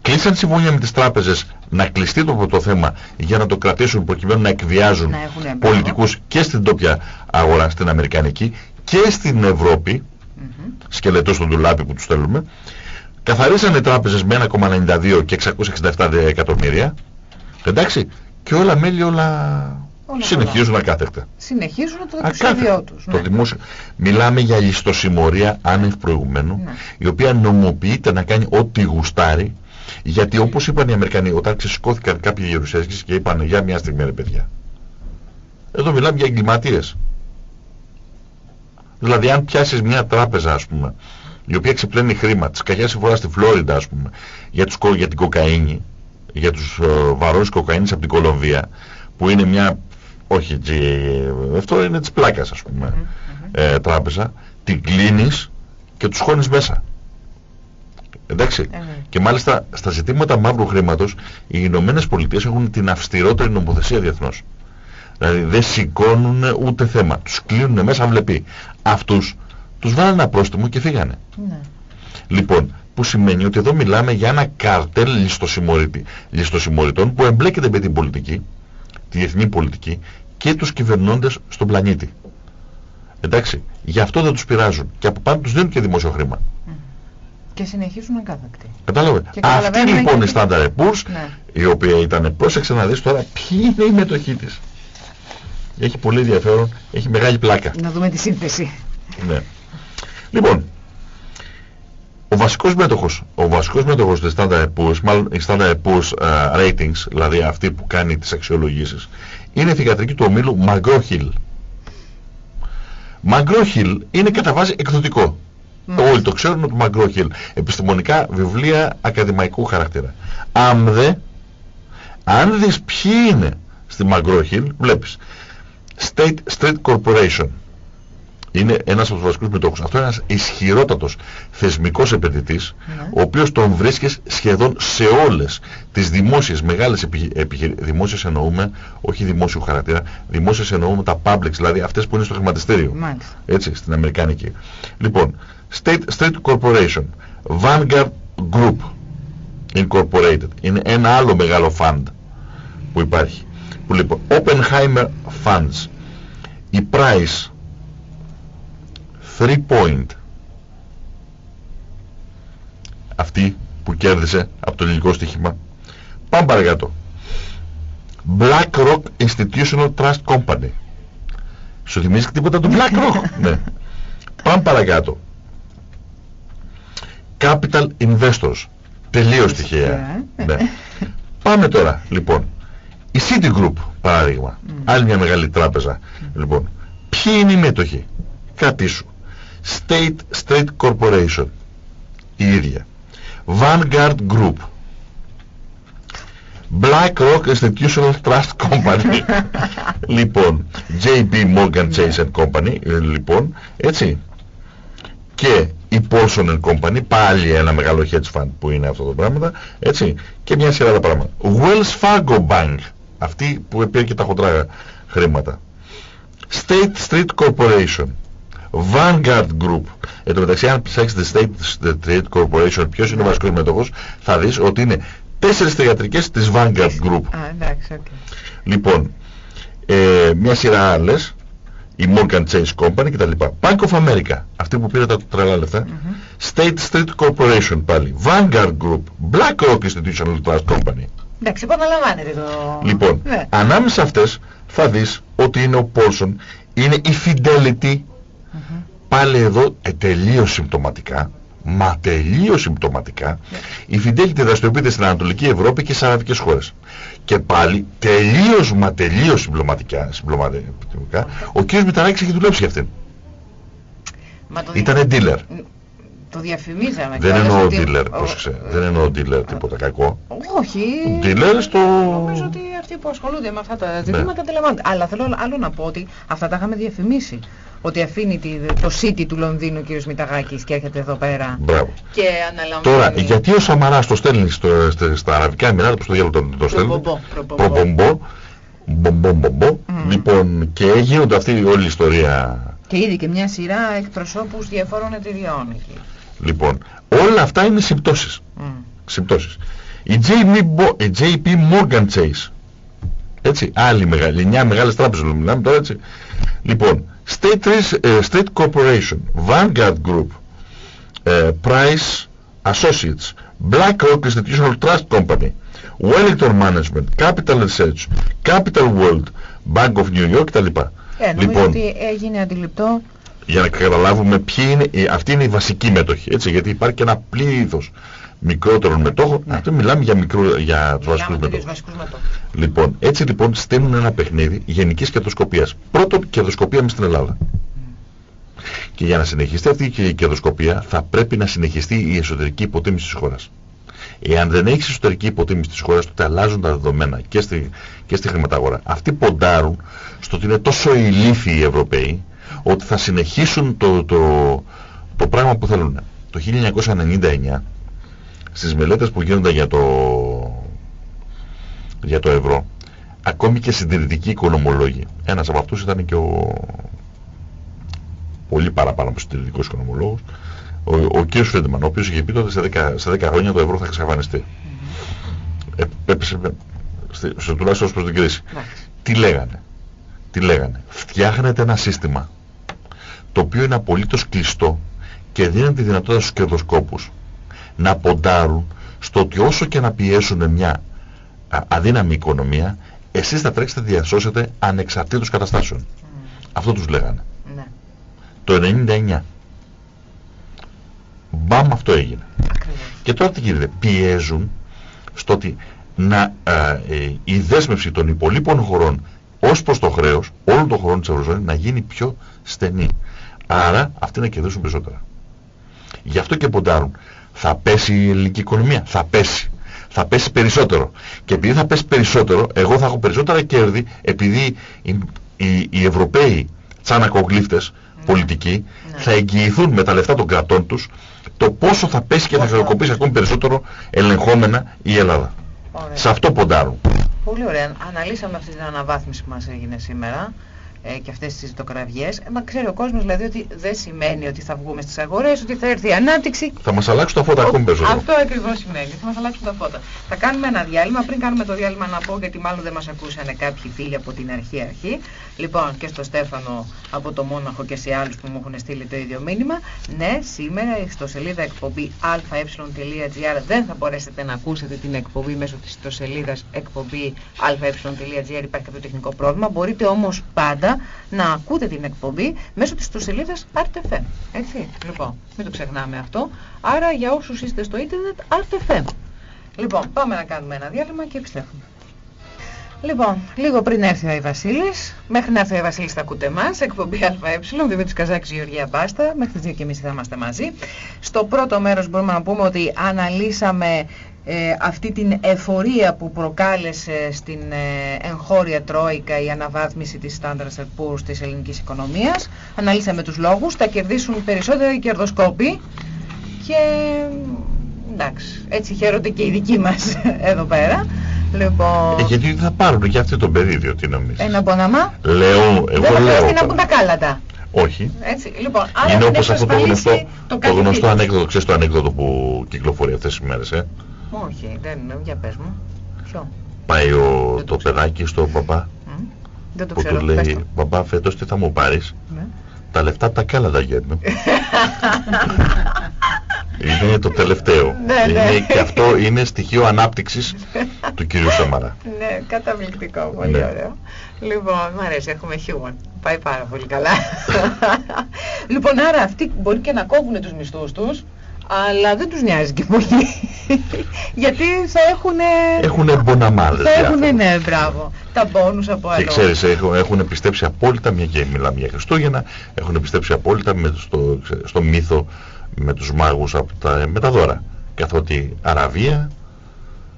κλείσαν συμφωνία με τις τράπεζες να κλειστεί το, το θέμα για να το κρατήσουν προκειμένου να εκβιάζουν να πολιτικούς και στην τόπια αγορά, στην Αμερικανική και στην Ευρώπη, mm -hmm. σκελετός στον ντουλάπι που τους θέλουμε, καθαρίσανε τράπεζες με 1,92 και 667 εκατομμύρια, εντάξει, και όλα μέλη όλα συνεχίζουν ακάθεκτα. Συνεχίζουν το δημόσιο τους. Το ναι. δημόσιο. Μιλάμε για ληστοσημωρία άνευ προηγουμένου, ναι. η οποία νομοποιείται να κάνει ό,τι γουστάρει, γιατί όπως είπαν οι Αμερικανοί, όταν ξεσηκώθηκαν κάποιοι γερουσιαστές και είπαν για μια στιγμή ρε παιδιά, εδώ μιλάμε για εγκληματίες. Δηλαδή αν πιάσεις μια τράπεζα ας πούμε, η οποία ξεπλένει χρήμα, της καγιάς φορά στη Φλόριντα ας πούμε, για, τους, για την κοκαίνη, για τους uh, βαρώνεις κοκαίνης από την Κολομβία, που είναι μια όχι αυτό είναι της πλάκας ας πούμε, ε, τράπεζα, την κλείνεις και τους χώνεις μέσα. Εντάξει. Και μάλιστα στα ζητήματα μαύρου χρήματος οι Ηνωμένες Πολιτείες έχουν την αυστηρότερη νομοθεσία διεθνώς. Δηλαδή δεν σηκώνουν ούτε θέμα. Τους κλείνουν μέσα βλεπή. Αυτούς τους βάλανε ένα πρόστιμο και φύγανε. Ναι. Λοιπόν, που σημαίνει ότι εδώ μιλάμε για ένα κάρτελ λιστοσημωρητών που εμπλέκεται με την πολιτική, τη διεθνή πολιτική και τους κυβερνώντες στον πλανήτη. Εντάξει, γι' αυτό δεν τους πειράζουν και από πάνω τους δίνουν και δημόσιο χρήμα. Και συνεχίζουν ακάθακτοι. Κατάλαβε. Αυτή λοιπόν η Standard Poor's, ναι. η οποία ήταν, πρόσεξε να δεις τώρα ποιοι είναι η μετοχή της. Έχει πολύ ενδιαφέρον, έχει μεγάλη πλάκα. Να δούμε τη σύνθεση. Ναι. Λοιπόν, ο βασικός μέτοχος, ο βασικός μέτοχος της Standard Poor's, μάλλον η Standard Poor's uh, Ratings, δηλαδή αυτή που κάνει τις αξιολογήσεις, είναι η θηγατρική του ομίλου McGraw Hill. McGraw Hill είναι κατά βάση εκδοτικό. Όλοι το ξέρουν ότι McGraw Hill. Επιστημονικά βιβλία ακαδημαϊκού χαρακτήρα. Αν δε, αν δεις ποιοι είναι στη McGraw Hill, βλέπεις State Street Corporation, είναι ένας από τους βασικούς μετόχους. Αυτό είναι ένας ισχυρότατος θεσμικός επενδυτής, ναι. ο οποίος τον βρίσκεις σχεδόν σε όλες τις δημόσιες μεγάλες επιχειρήσεις. Δημόσιες εννοούμε, όχι δημόσιο χαρακτήρα, δημόσιες εννοούμε τα publics, δηλαδή αυτές που είναι στο χρηματιστήριο. Μάλιστα. Έτσι, στην Αμερικάνικη. Λοιπόν, State, State Corporation, Vanguard Group Incorporated, είναι ένα άλλο μεγάλο fund που υπάρχει. Που λοιπόν, Oppenheimer Funds, η Price 3 point. Αυτή που κέρδισε από το ελληνικό στοίχημα. Πάμε παρακάτω. BlackRock Institutional Trust Company. Σου θυμίζει τίποτα του BlackRock; Ναι. πάμε παρακάτω Capital Investors. Τελείως τυχαία. ναι. πάμε τώρα λοιπόν. Η Citigroup παράδειγμα. Άλλη μια μεγάλη τράπεζα. Λοιπόν ποιοι είναι οι μέτοχοι; Κρατήσου State Street Corporation. Η ίδια. Vanguard Group. BlackRock Institutional Trust Company. Λοιπόν JP Morgan Chase Company λοιπόν έτσι. Και η Paulson Company πάλι ένα μεγάλο hedge fund που είναι αυτό το πράγμα έτσι και μια σειρά τα πράγματα Wells Fargo Bank αυτή που πήρε και τα χοντρά χρήματα State Street Corporation Vanguard Group. Εν τω μεταξύ, αν ψάξετε State Trade Corporation, ποιος είναι ο βασικός μετοχός, θα δεις ότι είναι τέσσερις θεατρικές της Vanguard Group. Α, εντάξει, okay. Λοιπόν, ε, μια σειρά άλλες, η Morgan Chase Company κτλ. Bank of America, αυτή που πήρε τα τρελά λεφτά. Mm -hmm. State Street Corporation πάλι. Vanguard Group. BlackRock Institutional Trust Company. Εντάξει, επαναλαμβάνεται το... Λοιπόν, ναι. ανάμεσα αυτές θα δεις ότι είναι ο Paulson, είναι η Fidelity Πάλι εδώ ε, τελείως συμπτωματικά, μα τελείως συμπτωματικά, η Fidelity δραστηριοποιείται στην Ανατολική Ευρώπη και στις Αραβικές χώρες. Και πάλι τελείως μα τελείως συμπληρωματικά, συμπληρωματικά ο κ. Μηταράκης έχει δουλέψει για αυτήν. Ήτανε dealer. Το διαφημίζαμε. Δεν εννοώ ότι... dealer, πρόσεξε. Δεν εννοώ dealer τίποτα κακό. Όχι. Dealer στο... Νομίζω ότι αυτοί που ασχολούνται με αυτά τα ναι. ζητήματα ναι. αντιλαμβάνονται. Αλλά θέλω άλλο να πω ότι αυτά τα είχαμε διαφημίσει ότι αφήνει το city του Λονδίνου ο κ. Μηταγάκης και έρχεται εδώ πέρα Μπράβο. και αναλαμβάνει... Τώρα, γιατί ο Σαμαράς το στέλνει στο, στα Αραβικά Εμμυράτα, που στο διάλογο το, το στέλνει, προπομπό, μπομπομπομbo, λοιπόν, και γίνονται αυτή όλη η ιστορία... Και ήδη και μια σειρά εκπροσώπους διαφόρων εταιριών εκεί. Λοιπόν, όλα αυτά είναι συμπτώσεις. Mm. συμπτώσεις. Η JP, η JP Morgan Chase, έτσι, άλλη μεγάλη, μια μεγάλες τράπεζες μιλάμε τώρα έτσι. Λοιπόν, State, uh, State Corporation, Vanguard Group, uh, Price Associates, BlackRock Institutional Trust Company, Wellington Management, Capital Research, Capital World, Bank of New York κτλ. Ε, λοιπόν, ότι έγινε αντιληπτό για να καταλάβουμε ποιοι είναι, αυτή είναι η βασική μέτοχη, έτσι, γιατί υπάρχει και ένα πλήθος μικρότερων μετόχων, ναι. αυτό μιλάμε για, μικρό, για τους βασικούς μετόχους. Λοιπόν, έτσι λοιπόν στέλνουν ένα παιχνίδι γενικής κερδοσκοπίας. Πρώτον, κερδοσκοπία μες στην Ελλάδα. Και για να συνεχιστεί αυτή η κερδοσκοπία θα πρέπει να συνεχιστεί η εσωτερική υποτίμηση της χώρας. Εάν δεν έχεις εσωτερική υποτίμηση της χώρας, τότε αλλάζουν τα δεδομένα και στη, και στη χρηματαγορά. Αυτοί ποντάρουν στο ότι είναι τόσο ηλίθιοι οι Ευρωπαίοι, ότι θα συνεχίσουν το, το, το πράγμα που θέλουν. Το 1999 στις μελέτες που γίνονται για το, για το ευρώ ακόμη και συντηρητικοί οικονομολόγοι. Ένας από αυτούς ήταν και ο πολύ παραπάνω από συντηρητικός οικονομολόγος, ο, ο κ. Φέντεμαν, ο οποίος είχε πει τότε σε 10, σε 10 χρόνια το ευρώ θα εξαφανιστεί. Mm -hmm. ε, έπεσε σε τουλάχιστον ως προς την κρίση. Τι λέγανε. Τι λέγανε. Φτιάχνετε ένα σύστημα το οποίο είναι απολύτως κλειστό και δίνει τη δυνατότητα στους κερδοσκόπους να ποντάρουν στο ότι όσο και να πιέσουν μια αδύναμη οικονομία, εσείς θα τρέξετε διασώσετε ανεξαρτήτως καταστάσεων. Αυτό τους λέγανε. Ναι. Το 99. Μπαμ αυτό έγινε. Και τώρα τι γίνεται; Πιέζουν στο ότι να, ε, η δέσμευση των υπολείπων χωρών ως προς το χρέος όλων των χωρών της Ευρωζώνης να γίνει πιο στενή. Άρα αυτοί να κερδίσουν περισσότερα. Γι' αυτό και ποντάρουν. Θα πέσει η ελληνική οικονομία. Θα πέσει. Θα πέσει περισσότερο. Και επειδή θα πέσει περισσότερο, εγώ θα έχω περισσότερα κέρδη επειδή οι, οι, οι Ευρωπαίοι τσάνακογλύφτες ναι. πολιτικοί ναι. θα εγγυηθούν με τα λεφτά των κρατών τους το πόσο θα πέσει και θα χρεοκοπήσει ακόμη περισσότερο ελεγχόμενα η Ελλάδα. Σε αυτό ποντάρουν. Πολύ ωραία. Αναλύσαμε αυτή την αναβάθμιση που μας έγινε σήμερα ε, και αυτές τις ζητοκραυγές. Ε, μα ξέρει ο κόσμος δηλαδή ότι δεν σημαίνει ότι θα βγούμε στις αγορές, ότι θα έρθει η ανάπτυξη. Θα μας αλλάξουν τα φώτα ακόμη περισσότερο. Αυτό ακριβώς σημαίνει. Θα μας αλλάξουν τα φώτα. Θα κάνουμε ένα διάλειμμα. Πριν κάνουμε το διάλειμμα να πω, γιατί μάλλον δεν μας ακούσανε κάποιοι φίλοι από την αρχή αρχή. Λοιπόν, και στο Στέφανο από το Μόναχο και σε άλλους που μου έχουν στείλει το ίδιο μήνυμα. Ναι, σήμερα στο σελίδα εκπομπή αε.gr δεν θα μπορέσετε να ακούσετε την εκπομπή μέσω της ιστοσελίδας εκπομπή αε.gr. Υπάρχει κάποιο τεχνικό πρόβλημα. Μπορείτε όμως πάντα να ακούτε την εκπομπή μέσω της ιστοσελίδας RTFM. Έτσι, λοιπόν, μην το ξεχνάμε αυτό. Άρα για όσους είστε στο ίντερνετ, RTFM. Λοιπόν, πάμε να κάνουμε ένα διάλειμμα και επιστρέφουμε. Λοιπόν, λίγο πριν έρθει ο Βασίλης, μέχρι να έρθει ο Βασίλης θα ακούτε εμάς, εκπομπή ΑΕ, Δημήτρης Καζάκης, Γεωργία Μπάστα, μέχρι τις 2.30 θα είμαστε μαζί. Στο πρώτο μέρος μπορούμε να πούμε ότι αναλύσαμε ε, αυτή την εφορία που προκάλεσε στην ε, εγχώρια τρόικα η αναβάθμιση της Standard Poor's της ελληνικής οικονομίας. Αναλύσαμε τους λόγους, θα κερδίσουν περισσότερο οι κερδοσκόποι και εντάξει, έτσι χαίρονται και οι δικοί μας εδώ πέρα. Λοιπόν... Ε, γιατί θα πάρουν για αυτό το περίδιο, τι νομίζεις; Ένα μποναμά. Λέω, εγώ Δεν θα λέω. να πούν τα κάλατα. Όχι. Έτσι, λοιπόν, είναι όπως αυτό το γνωστό, το, το γνωστό ανέκδοτο, ξέρεις το ανέκδοτο που κυκλοφορεί αυτές τις μέρες, ε; Όχι, δεν είναι, για πες μου. Ποιο; Πάει ο, το παιδάκι στο μπαμπά. Mm. Δεν το που ξέρω, του λέει, μπαμπά φέτος τι θα μου πάρεις; Ναι. Τα λεφτά τα κάλατα γίνουν. Είναι το τελευταίο. Ναι, ναι. είναι, και αυτό είναι στοιχείο ανάπτυξης του κυρίου Σαμαρά. Ναι, καταπληκτικό, πολύ ναι. ωραίο. Λοιπόν, μου αρέσει, έχουμε χιούμορ. Πάει πάρα πολύ καλά. λοιπόν, άρα αυτοί μπορεί και να κόβουν τους μισθούς τους, αλλά δεν τους νοιάζει και πολύ. Γιατί θα έχουν... Έχουν μποναμάδες. Θα έχουν, ναι, μπράβο. Τα μπόνους από άλλο. Και ξέρεις, έχουν, έχουν πιστέψει απόλυτα, μια και μιλάμε για Χριστούγεννα, έχουν πιστέψει απόλυτα με, στο, στο μύθο με τους μάγους από τα, με τα δώρα. Καθότι Αραβία,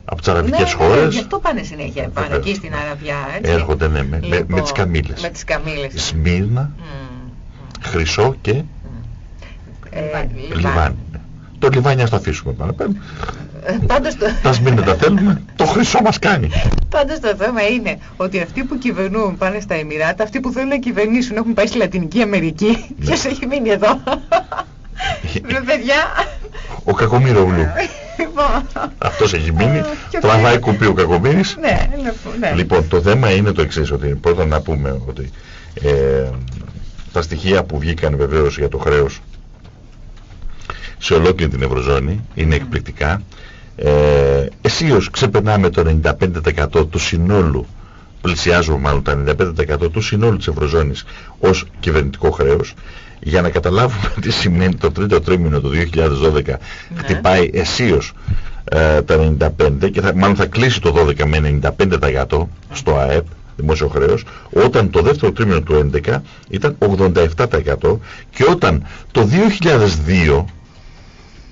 από τις αραβικές ναι, ναι, χώρες. Ναι, γι' αυτό πάνε συνέχεια πάνε εκεί στην Αραβιά, έτσι. Έρχονται, ναι, με, λοιπόν, με, τις καμήλες. Με τις καμήλες. Σμύρνα, mm. Χρυσό και mm. ε, Λιβάνι. Το Λιβάνι ας το αφήσουμε παραπέρα. Ε, πάντως το... Τα σμύρνα τα θέλουμε, το χρυσό μας κάνει. Πάντως το θέμα είναι ότι αυτοί που κυβερνούν πάνε στα Εμμυράτα, αυτοί που θέλουν να κυβερνήσουν έχουν πάει στη Λατινική Αμερική. Ναι. Ποιος έχει μείνει εδώ; Ρε παιδιά. Ο Κακομύρογλου. Λοιπόν. Αυτός έχει μείνει. Τραβάει κουπί ο Κακομύρης. Ναι, λοιπόν, ναι. Λοιπόν, το θέμα είναι το εξής, ότι πρώτα να πούμε ότι ε, τα στοιχεία που βγήκαν βεβαίως για το χρέος σε ολόκληρη την Ευρωζώνη είναι εκπληκτικά. Ε, εσείως ξεπερνάμε το 95% του συνόλου πλησιάζουμε μάλλον τα 95% του συνόλου της Ευρωζώνης ως κυβερνητικό χρέος για να καταλάβουμε τι σημαίνει το τρίτο τρίμηνο του 2012 ναι. χτυπάει αισίως ε, τα 95 και θα, μάλλον θα κλείσει το 12 με 95% στο ΑΕΠ δημόσιο χρέος όταν το δεύτερο τρίμηνο του 2011 ήταν 87% και όταν το 2002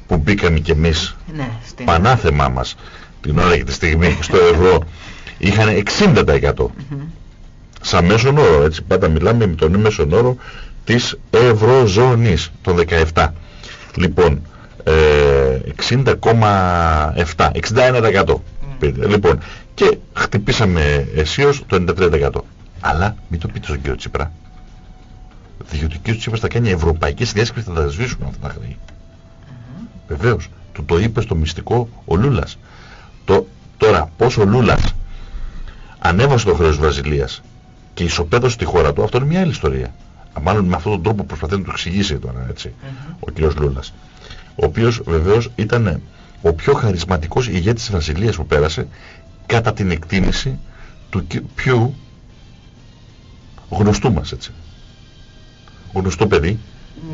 που μπήκαμε κι εμείς ναι, πανάθεμά μας την ώρα και τη στιγμή στο ευρώ είχαν 60% σαν μέσον όρο έτσι πάντα μιλάμε με τον μέσον όρο της Ευρωζώνης το 17. Λοιπόν, ε, 60,7, 61%. Mm. Λοιπόν, και χτυπήσαμε αισίως το 93%. Αλλά μην το πείτε στον κύριο Τσίπρα. Διότι ο κύριος Τσίπρας θα κάνει ευρωπαϊκή διάσκεψη και θα τα σβήσουν αυτά τα χρέη. Mm Βεβαίως. Του το είπες στο μυστικό ο Λούλας. Το, τώρα, πώς ο Λούλας ανέβασε το χρέος της Βραζιλίας και ισοπαίδωσε τη χώρα του, αυτό είναι μια άλλη ιστορία. Μάλλον με αυτόν τον τρόπο προσπαθεί να το εξηγήσει τώρα, έτσι, ο κύριος Λούλας. Ο οποίος βεβαίως ήταν ο πιο χαρισματικός ηγέτης της Βραζιλίας που πέρασε κατά την εκτίμηση του πιο γνωστού μας, έτσι. Γνωστό παιδί.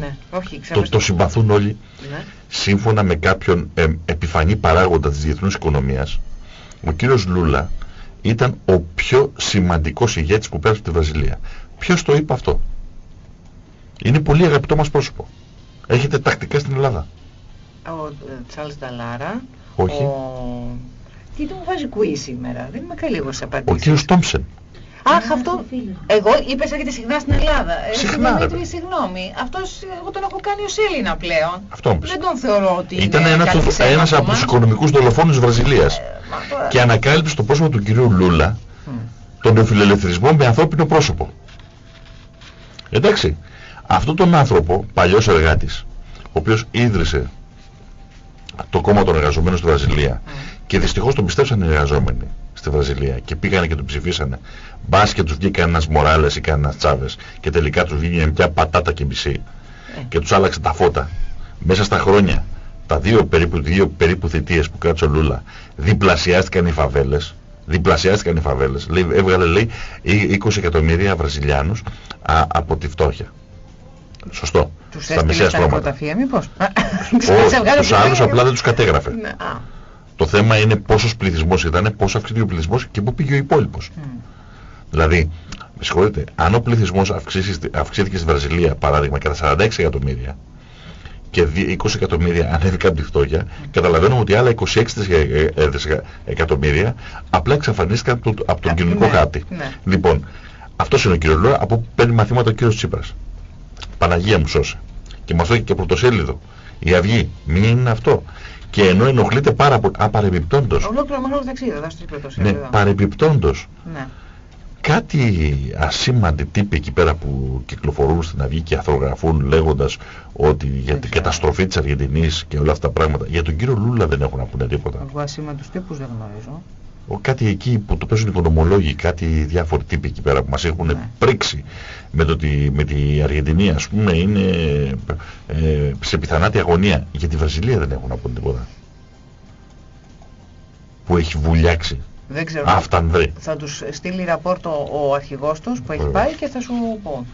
Ναι, όχι, το, το συμπαθούν όλοι. Ναι. Σύμφωνα με κάποιον ε, επιφανή παράγοντα της διεθνούς οικονομίας, ο κύριος Λούλα ήταν ο πιο σημαντικός ηγέτης που πέρασε στη Βραζιλία. Ποιος το είπε αυτό; Είναι πολύ αγαπητό μας πρόσωπο. Έχετε τακτικά στην Ελλάδα. Ο Τσάλς Νταλάρα. Όχι. Ο... Τι του μου βάζει κουί σήμερα. Δεν είμαι καλή εγώ σε απαντήσεις. Ο κύριος Τόμψεν. Αχ, αυτό. Εγώ είπες έχετε συχνά στην Ελλάδα. Ε, συχνά. Ε, συγγνώμη. Αυτός εγώ τον έχω κάνει ως Έλληνα πλέον. Αυτό Δεν τον θεωρώ ότι. Ήταν ένας, ένας από τους οικονομικούς δολοφόνους της Βραζιλίας. Ε, και ανακάλυψε το πρόσωπο του κυρίου Λούλα τον νεοφιλελευθερισμό με ανθρώπινο πρόσωπο. Εντάξει. Αυτό τον άνθρωπο, παλιός εργάτης, ο οποίος ίδρυσε το κόμμα των εργαζομένων στη Βραζιλία και δυστυχώς τον πιστέψαν οι εργαζόμενοι στη Βραζιλία και πήγανε και τον ψηφίσανε. Μπας και τους βγήκε ένας Μοράλες ή κανένας Τσάβες και τελικά τους βγήκε μια πατάτα και μισή ε. και τους άλλαξε τα φώτα. Μέσα στα χρόνια, τα δύο περίπου, δύο περίπου θητείες που κράτησε ο Λούλα, διπλασιάστηκαν οι φαβέλες διπλασιάστηκαν οι φαβέλες. έβγαλε λέει 20 εκατομμύρια Βραζιλιάνους α, από τη φτώχεια. Σωστό. Τους στα μισά στρώματα. μήπως; τους άλλους απλά δεν τους κατέγραφε. Ναι, το θέμα είναι πόσος πληθυσμός ήταν, πόσο αυξήθηκε ο πληθυσμός και πού πήγε ο υπόλοιπος. Mm. Δηλαδή, με συγχωρείτε, αν ο πληθυσμός αυξήθηκε στη Βραζιλία, παράδειγμα, κατά 46 εκατομμύρια και 20 εκατομμύρια ανέβηκαν από τη φτώχεια, mm. καταλαβαίνουμε ότι άλλα 26 εκατομμύρια απλά εξαφανίστηκαν από τον κοινωνικό ναι, χάρτη. Ναι. Λοιπόν, αυτός είναι ο κύριος Λόρα, από που παίρνει μαθήματα ο κύριος Τσίπρας. Παναγία μου σώσε. Και μας έχει και πρωτοσέλιδο. Η Αυγή. Μην είναι αυτό. Και ενώ ενοχλείται πάρα πολύ. Α, παρεμπιπτόντως. Ολόκληρο μάλλον δεξίδα, θα στο πρωτοσέλιδο. Ναι, παρεμπιπτόντως. Ναι. Κάτι ασήμαντοι τύποι εκεί πέρα που κυκλοφορούν στην Αυγή και αθρογραφούν λέγοντας ότι για την καταστροφή της Αργεντινής και όλα αυτά τα πράγματα. Για τον κύριο Λούλα δεν έχουν να πούνε τίποτα. Εγώ ασήμαντους τύπους δεν γνωρίζω κάτι εκεί που το παίζουν οικονομολόγοι, κάτι διάφοροι τύποι εκεί πέρα που μας έχουν ναι. πρίξει με, το ότι, με τη Αργεντινή ας πούμε είναι ε, σε πιθανάτη αγωνία. Για τη Βραζιλία δεν έχουν να πούν τίποτα. Που έχει βουλιάξει. Δεν ξέρω. Αυτάν βρει. Θα τους στείλει ραπόρτο ο αρχηγός τους που έχει πάει και θα σου πω.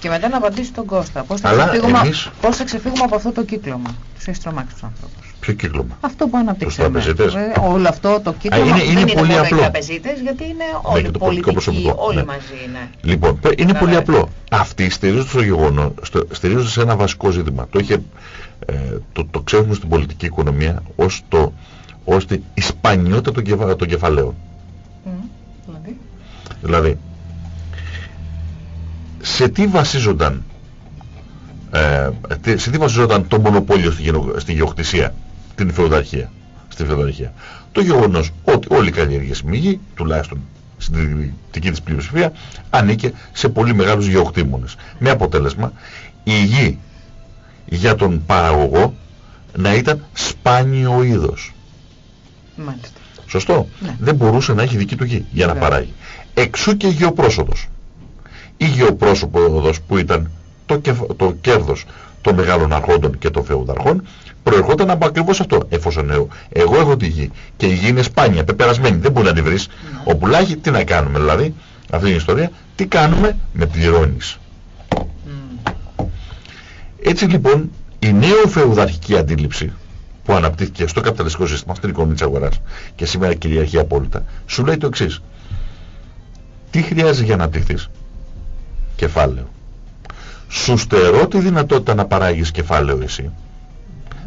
Και μετά να απαντήσει τον Κώστα. Πώς θα, ξεφύγουμε, εμείς... πώς θα ξεφύγουμε από αυτό το κύκλωμα; Τους έχει τρομάξει τους ανθρώπους. Ποιο κύκλωμα; Αυτό που αναπτύξαμε. Τους ε, Όλο αυτό το κύκλωμα είναι, είναι δεν πολύ είναι απλό. τραπεζίτες γιατί είναι όλοι ναι, πολιτικοί, όλοι ναι. μαζί είναι. Λοιπόν, είναι πολύ απλό. Αυτοί στηρίζονται στο γεγονό, στηρίζονται σε ένα βασικό ζήτημα. Το, είχε, ε, το, το ξέρουμε στην πολιτική οικονομία ως, το, ως την ισπανιότητα των, κεφα, των κεφαλαίων. Mm, δηλαδή. δηλαδή, σε τι βασίζονταν ε, σε τι βασίζονταν το μονοπόλιο στη, στη γεωκτησία, την φεουδαρχία, στη φεουδαρχία. Το γεγονός ότι όλη η καλλιεργήσιμη γη, τουλάχιστον στην δική της πλειοψηφία, ανήκε σε πολύ μεγάλους γεωκτήμονες. Με αποτέλεσμα, η γη για τον παραγωγό να ήταν σπάνιο είδος. Μάλιστα. Σωστό. Ναι. Δεν μπορούσε να έχει δική του γη για να παράγει. Εξού και γεωπρόσωπος. Η γεωπρόσωπος που ήταν το, το κέρδος των μεγάλων αρχόντων και των φεουδαρχών προερχόταν από ακριβώς αυτό. Εφόσον εγώ, εγώ έχω τη γη και η γη είναι σπάνια, πεπερασμένη, δεν μπορεί να τη βρεις. Ναι. Ο πουλάχη τι να κάνουμε δηλαδή, αυτή είναι η ιστορία, τι κάνουμε με πληρώνεις. Έτσι λοιπόν η νέο φεουδαρχική αντίληψη που αναπτύχθηκε στο καπιταλιστικό σύστημα, στην οικονομία της αγοράς και σήμερα κυριαρχεί απόλυτα, σου λέει το εξής. Τι χρειάζεται για να αναπτυχθείς; Κεφάλαιο σου στερώ τη δυνατότητα να παράγεις κεφάλαιο εσύ.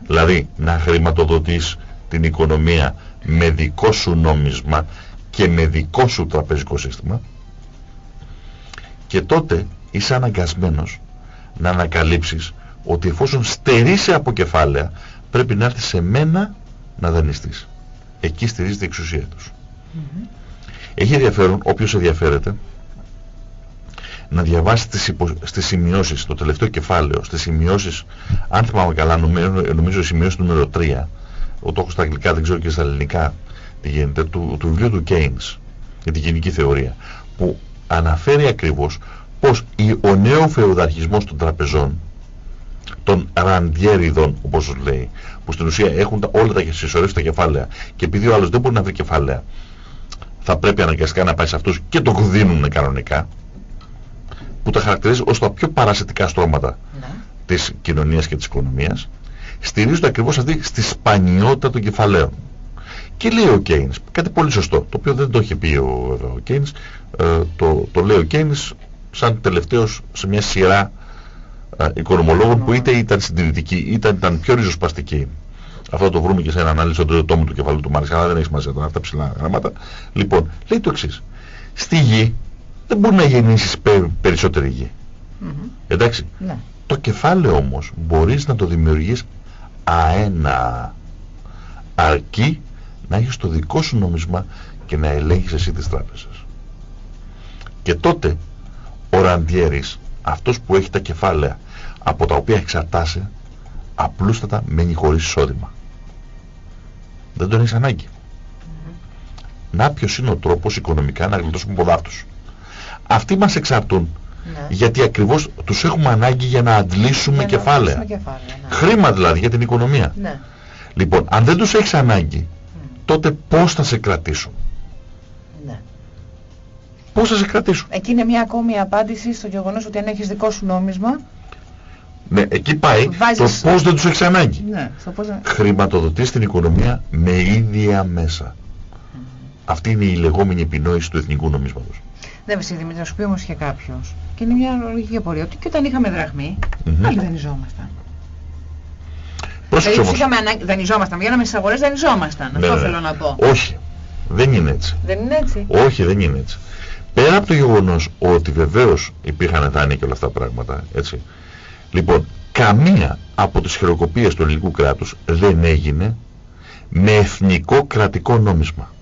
Δηλαδή να χρηματοδοτείς την οικονομία με δικό σου νόμισμα και με δικό σου τραπεζικό σύστημα και τότε είσαι αναγκασμένος να ανακαλύψεις ότι εφόσον στερείσαι από κεφάλαια πρέπει να έρθεις σε μένα να δανειστείς. Εκεί στηρίζεται η εξουσία τους. Έχει ενδιαφέρον όποιος ενδιαφέρεται να διαβάσει τις, υπο... στις σημειώσεις, το τελευταίο κεφάλαιο, στις σημειώσεις, αν θυμάμαι καλά, νομίζω, νομίζω σημειώση νούμερο 3, το έχω στα αγγλικά, δεν ξέρω και στα ελληνικά τι γίνεται, του, του βιβλίου του Keynes για την γενική θεωρία, που αναφέρει ακριβώς πως ο νέο φεουδαρχισμός των τραπεζών, των ραντιέριδων όπως λέει, που στην ουσία έχουν τα, όλα τα συσσωρεύσει τα κεφάλαια και επειδή ο άλλος δεν μπορεί να βρει κεφάλαια, θα πρέπει αναγκαστικά να πάει σε αυτούς και το δίνουν κανονικά, που τα χαρακτηρίζει ως τα πιο παρασιτικά στρώματα ναι. της κοινωνίας και της οικονομίας, στηρίζονται ακριβώς αυτή στη σπανιότητα των κεφαλαίων. Και λέει ο Κέινς, κάτι πολύ σωστό, το οποίο δεν το είχε πει ο, ο Κέινς, ε, το, το λέει ο Κέινς σαν τελευταίος σε μια σειρά ε, οικονομολόγων που είτε ήταν συντηρητικοί είτε ήταν πιο ριζοσπαστικοί. Αυτό το βρούμε και σε έναν άλλο στον τόμο του κεφαλού του Μάρξ, αλλά δεν έχει σημασία τώρα αυτά ψηλά γράμματα. Λοιπόν, λέει το εξής. Στη γη δεν μπορεί να γεννήσεις περισσότερη γη. Εντάξει. Ναι. Το κεφάλαιο όμως μπορείς να το δημιουργείς αένα αρκεί να έχεις το δικό σου νόμισμα και να ελέγχεις εσύ τις τράπεζες. Και τότε ο Ραντιέρης, αυτός που έχει τα κεφάλαια από τα οποία εξαρτάσαι, απλούστατα μένει χωρίς εισόδημα. Δεν τον έχεις ανάγκη. Να ποιος είναι ο τρόπος οικονομικά να γλιτώσουμε από αυτούς. Αυτοί μας εξαρτούν. Ναι. Γιατί ακριβώς τους έχουμε ανάγκη για να αντλήσουμε για κεφάλαια. Να κεφάλαια ναι. Χρήμα δηλαδή για την οικονομία. Ναι. Λοιπόν, αν δεν τους έχεις ανάγκη, τότε πώς θα σε κρατήσουν; Ναι. Πώς θα σε κρατήσουν; Εκεί είναι μια ακόμη απάντηση στο γεγονός ότι αν έχεις δικό σου νόμισμα... Ναι, εκεί πάει βάζεις... το πώς δεν τους έχεις ανάγκη. Ναι, στο πώς... Χρηματοδοτείς την οικονομία με ίδια μέσα. Αυτή είναι η λεγόμενη επινόηση του εθνικού νομίσματος. Δεν ναι, Δημήτρη, να σου πει όμως και κάποιος. Και είναι μια λογική απορία ότι και όταν είχαμε δραχμή, mm -hmm. άλλοι δανειζόμασταν. Πρόσεξε δηλαδή, είχαμε ανάγκη, δανειζόμασταν, βγαίναμε στις αγορές, δανειζόμασταν. Ναι, Αυτό ναι. θέλω να πω. Όχι, δεν είναι έτσι. Δεν είναι έτσι; Όχι, δεν είναι έτσι. Πέρα από το γεγονός ότι βεβαίως υπήρχαν δάνεια και όλα αυτά τα πράγματα, έτσι. Λοιπόν, καμία από τις χειροκοπίες του ελληνικού κράτους δεν έγινε με εθνικό κρατικό νόμισμα.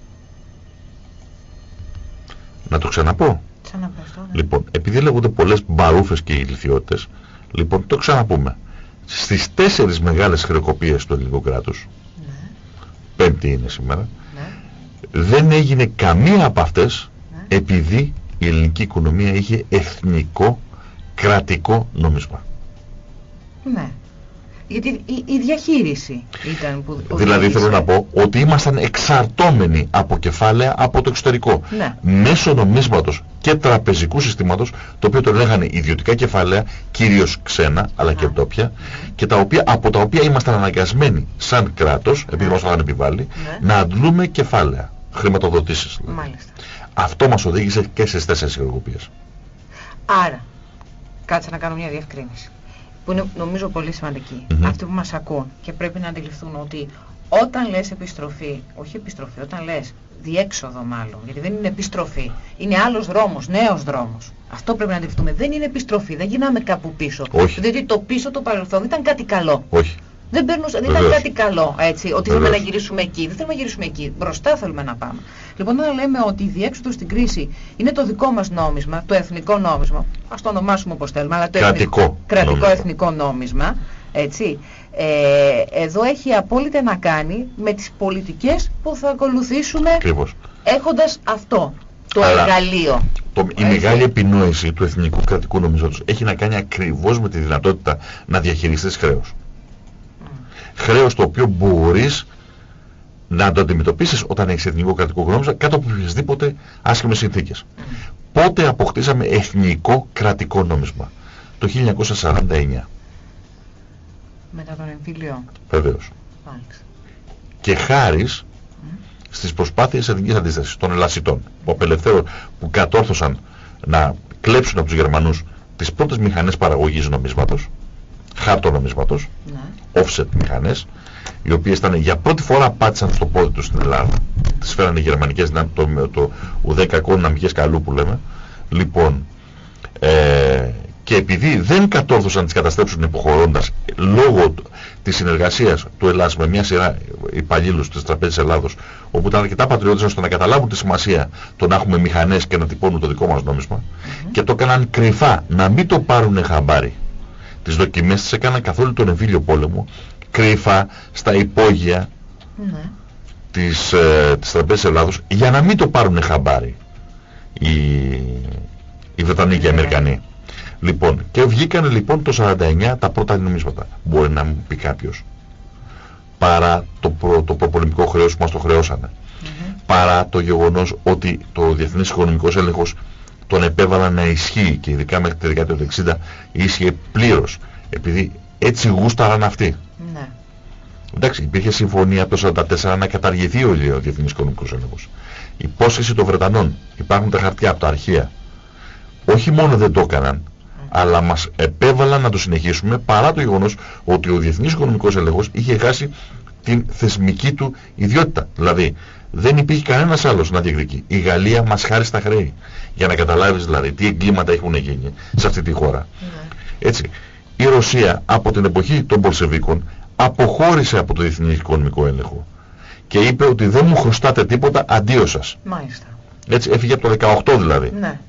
Να το ξαναπώ. Ξαναπέστο, ναι. Λοιπόν, επειδή λέγονται πολλές μπαρούφες και ηλικιότητες, λοιπόν, το ξαναπούμε. Στις τέσσερις μεγάλες χρεοκοπίες του ελληνικού κράτους, ναι. πέμπτη είναι σήμερα, ναι. δεν έγινε καμία από αυτές ναι. επειδή η ελληνική οικονομία είχε εθνικό κρατικό νόμισμα. Ναι. Γιατί η, διαχείριση ήταν που... Δηλαδή θέλω να πω ότι ήμασταν εξαρτώμενοι από κεφάλαια από το εξωτερικό. Ναι. Μέσω νομίσματος και τραπεζικού συστήματος, το οποίο το λέγανε ιδιωτικά κεφάλαια, κυρίως ξένα, αλλά και ντόπια, και τα οποία, από τα οποία ήμασταν αναγκασμένοι σαν κράτος, επειδή μας είχαν επιβάλει, ναι. να αντλούμε κεφάλαια, χρηματοδοτήσεις. Δηλαδή. Αυτό μας οδήγησε και στις τέσσερις χειρουργοπίες. Άρα, κάτσε να κάνω μια διευκρίνηση που είναι νομίζω πολύ σημαντική. Αυτοί που μας ακούν και πρέπει να αντιληφθούν ότι όταν λες επιστροφή, όχι επιστροφή, όταν λες διέξοδο μάλλον, γιατί δεν είναι επιστροφή, είναι άλλος δρόμος, νέος δρόμος. Αυτό πρέπει να αντιληφθούμε. Δεν είναι επιστροφή, δεν γυρνάμε κάπου πίσω. Όχι. Διότι το πίσω το παρελθόν ήταν κάτι καλό. Όχι. Δεν, δεν ήταν κάτι καλό, έτσι, ότι θέλουμε να γυρίσουμε εκεί. Δεν θέλουμε να γυρίσουμε εκεί. Μπροστά θέλουμε να πάμε. Λοιπόν, όταν λέμε ότι η διέξοδο στην κρίση είναι το δικό μας νόμισμα, το εθνικό νόμισμα, ας το ονομάσουμε όπως θέλουμε, αλλά το κρατικό, εθνικό, κρατικό εθνικό νόμισμα, έτσι, ε, εδώ έχει απόλυτα να κάνει με τις πολιτικές που θα ακολουθήσουμε Ακριβώς. έχοντας αυτό το αλλά εργαλείο. Το, η μεγάλη επινόηση του εθνικού κρατικού νομισματος έχει να κάνει ακριβώς με τη δυνατότητα να διαχειριστείς χρέος. Mm. Χρέος το οποίο μπορείς να το αντιμετωπίσεις όταν έχεις εθνικό κρατικό νόμισμα κάτω από οποιασδήποτε άσχημες συνθήκες. Mm. Πότε αποκτήσαμε εθνικό κρατικό νόμισμα; Το 1949. Μετά τον εμφύλιο. Βεβαίως. Και χάρης στις προσπάθειες εθνικής αντίστασης των Ελασιτών που απελευθέρω, που κατόρθωσαν να κλέψουν από τους Γερμανούς τις πρώτες μηχανές παραγωγής νομίσματος, χάρτο νομίσματος, ναι. offset μηχανές, οι οποίες ήταν για πρώτη φορά πάτησαν στο πόδι τους στην Ελλάδα. Τις φέρανε οι γερμανικές, το, το, το ουδέκακο δυναμικές καλού που λέμε. Λοιπόν, ε, και επειδή δεν κατόρθωσαν να τις καταστρέψουν υποχωρώντας λόγω της συνεργασίας του Ελλάς με μια σειρά υπαλλήλους της Τραπέζης Ελλάδος όπου ήταν αρκετά πατριώτες ώστε να καταλάβουν τη σημασία το να έχουμε μηχανές και να τυπώνουν το δικό μας νόμισμα και το έκαναν κρυφά να μην το πάρουν χαμπάρι. Τις δοκιμές τις έκαναν καθόλου τον εμφύλιο πόλεμο κρυφά στα υπόγεια ναι. της, ε, της Τραπέζης Ελλάδος για να μην το πάρουν χαμπάρι οι, οι Βρετανοί και οι Αμερικανοί. Λοιπόν, και βγήκαν λοιπόν το 49 τα πρώτα νομίσματα. Μπορεί να μου πει κάποιος. Παρά το, προ, το προπολεμικό χρέος που μας το χρεώσανε. Παρά το γεγονός ότι το Διεθνής Οικονομικός Έλεγχος τον επέβαλαν να ισχύει και ειδικά μέχρι τη δεκαετία του 60 ίσχυε πλήρως. Επειδή έτσι γούσταραν αυτοί. Ναι. Εντάξει, υπήρχε συμφωνία από το 1944 να καταργηθεί ο Διεθνής Οικονομικός Έλεγχος. Υπόσχεση των Βρετανών. Υπάρχουν τα χαρτιά από τα αρχεία. Όχι μόνο δεν το έκαναν, αλλά μας επέβαλαν να το συνεχίσουμε παρά το γεγονός ότι ο Διεθνής Οικονομικός Έλεγχος είχε χάσει την θεσμική του ιδιότητα. Δηλαδή δεν υπήρχε κανένας άλλος να διεκδικεί. Η Γαλλία μας χάρη στα χρέη. Για να καταλάβεις δηλαδή τι εγκλήματα έχουν γίνει σε αυτή τη χώρα. Ναι. Έτσι. Η Ρωσία από την εποχή των Πολσεβίκων αποχώρησε από το Διεθνή Οικονομικό Έλεγχο και είπε ότι δεν μου χρωστάτε τίποτα, αντίος σας. Μάλιστα. Έτσι έφυγε από το 18 δηλαδή. Ναι.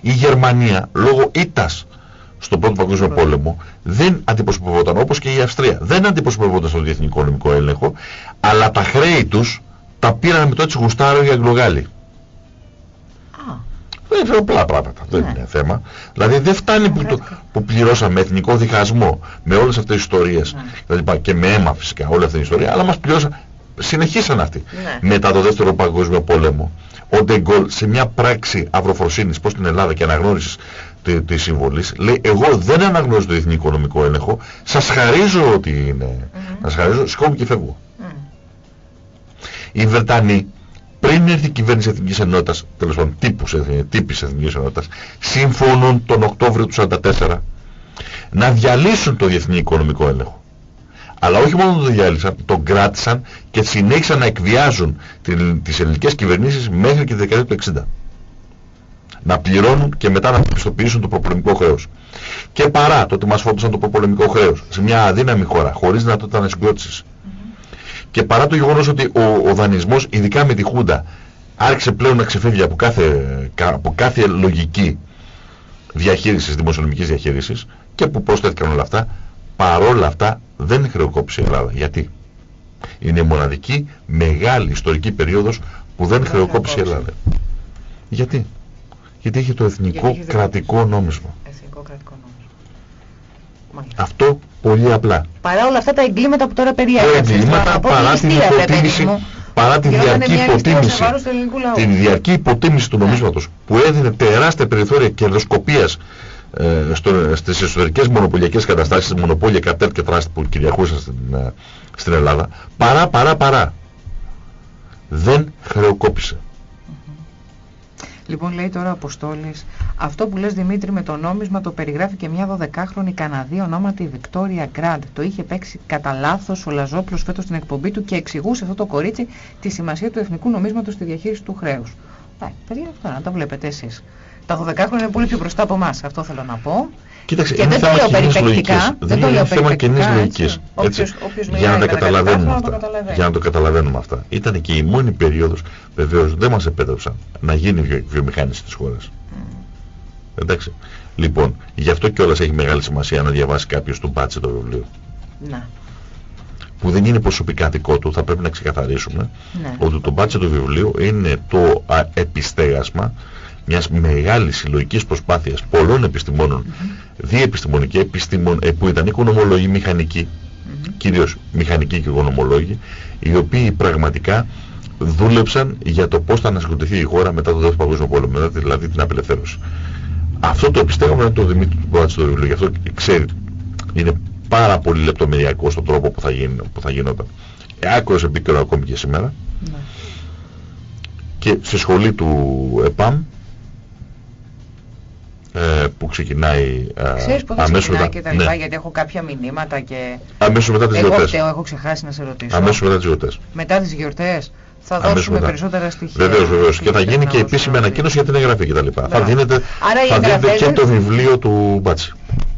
Η Γερμανία λόγω ήττας στον πρώτο παγκόσμιο πόλεμο δεν αντιπροσωπευόταν όπως και η Αυστρία. Δεν αντιπροσωπευόταν στον διεθνή οικονομικό έλεγχο αλλά τα χρέη τους τα πήραν με το έτσι γουστάρο οι Αγγλογάλοι. Δεν είναι απλά πράγματα. Δεν ναι. είναι θέμα. Δηλαδή δεν φτάνει που, το, που πληρώσαμε εθνικό διχασμό με όλες αυτές τις ιστορίες ναι. και με αίμα φυσικά όλη αυτή την ιστορία, αλλά μας πληρώσαν, συνεχίσαν αυτοί. Ναι. Μετά το δεύτερο παγκόσμιο πόλεμο ο Ντεγκόλ σε μια πράξη αυροφροσύνης προς την Ελλάδα και αναγνώρισης της της συμβολής λέει εγώ δεν αναγνωρίζω το διεθνή οικονομικό έλεγχο σας χαρίζω ότι είναι mm -hmm. σας χαρίζω σηκώμαι και φεύγω mm. οι Βρετανοί πριν έρθει η κυβέρνηση Εθνικής Ενότητας τέλος πάντων τύπους, τύπης Εθνικής Ενότητας συμφωνούν τον Οκτώβριο του 1944 να διαλύσουν το διεθνή οικονομικό έλεγχο αλλά όχι μόνο το διάλυσαν, τον κράτησαν και συνέχισαν να εκβιάζουν τις ελληνικές κυβερνήσεις μέχρι και τη δεκαετία του 60. Να πληρώνουν και μετά να πιστοποιήσουν το προπολεμικό χρέος. Και παρά το ότι μας φόρτωσαν το προπολεμικό χρέος σε μια αδύναμη χώρα, χωρίς δυνατότητα ανασυγκρότησης. Και παρά το γεγονός ότι ο, ο δανεισμός, ειδικά με τη Χούντα, άρχισε πλέον να ξεφεύγει από κάθε, από κάθε λογική διαχείρισης, δημοσιονομικής διαχείρισης και που προσθέθηκαν όλα αυτά, παρόλα αυτά δεν χρεοκόπησε η Ελλάδα. Γιατί; Είναι μοναδική μεγάλη ιστορική περίοδος που δεν χρεοκόπησε η Ελλάδα. Γιατί; Γιατί έχει το εθνικό κρατικό νόμισμα. Εθνικό κρατικό νόμισμα. Αυτό πολύ απλά. Παρά όλα αυτά τα εγκλήματα που τώρα περιέγραψες. Τα εγκλήματα παρά την υποτίμηση, παρά την διαρκή υποτίμηση, την διαρκή υποτίμηση του νομίσματος που έδινε τεράστια περιθώρια κερδοσκοπίας ε, στο, στις εσωτερικές μονοπωλιακές καταστάσεις, μονοπόλια κατέρ και τράστη που κυριαρχούσαν στην, ε, στην Ελλάδα, παρά, παρά, παρά. Δεν χρεοκόπησε. Λοιπόν, λέει τώρα ο Αποστόλης, αυτό που λες Δημήτρη με το νόμισμα το περιγράφει και μια 12χρονη Καναδή ονόματι Βικτόρια Γκραντ. Το είχε παίξει κατά λάθος ο Λαζόπλος φέτος στην εκπομπή του και εξηγούσε αυτό το κορίτσι τη σημασία του εθνικού νομίσματος στη διαχείριση του χρέους. περί αυτό να το βλέπετε εσείς. Τα 12 χρόνια είναι πολύ πιο μπροστά από εμάς. Αυτό θέλω να πω. Κοίταξε, και δεν το λέω περιπεκτικά. Δεν το λέω θέμα κοινής λογικής. Για να τα καταλαβαίνουμε αυτά. Για να το καταλαβαίνουμε αυτά. Ήταν και η μόνη περίοδος, βεβαίως δεν μας επέτρεψαν να γίνει βιο, βιομηχάνηση της χώρας. Εντάξει. Λοιπόν, γι' αυτό κιόλας έχει μεγάλη σημασία να διαβάσει κάποιος του μπάτσε το βιβλίο. Να. Που δεν είναι προσωπικά δικό του, θα πρέπει να ξεκαθαρίσουμε ναι. ότι το μπάτσε του βιβλίου είναι το επιστέγασμα μιας μεγάλης συλλογικής προσπάθειας πολλών επιστημόνων, mm -hmm. διεπιστημονική επιστημον, ε, που ήταν οικονομολόγοι μηχανικοί, mm -hmm. κυρίως μηχανικοί και οικονομολόγοι, οι οποίοι πραγματικά δούλεψαν για το πώς θα ανασυγκροτηθεί η χώρα μετά το δεύτερο παγκόσμιο πόλεμο, μετά δηλαδή την απελευθέρωση. Αυτό το επιστέγαμε είναι το Δημήτρη του Πάτση στο βιβλίο, γι' αυτό ξέρει, είναι πάρα πολύ λεπτομεριακό στον τρόπο που θα, γίνει, που θα γινόταν. Άκουρος επίκαιρο ακόμη και σήμερα. Ναι. Και στη σχολή του ΕΠΑΜ ε, που ξεκινάει Ξέρεις πότε αμέσως μετά. και τα λοιπά, ναι. γιατί έχω κάποια μηνύματα και... Αμέσως μετά τις γιορτές. Εγώ έχω ξεχάσει να σε ρωτήσω. Αμέσως μετά τις γιορτές. Μετά τις γιορτές; Θα δώσουμε μετά. περισσότερα στοιχεία. Βεβαίως, βεβαίως. Και θα γίνει και επίσημη ανακοίνωση για την εγγραφή κτλ. Θα δίνετε, θα δίνετε και το βιβλίο του Μπάτσι.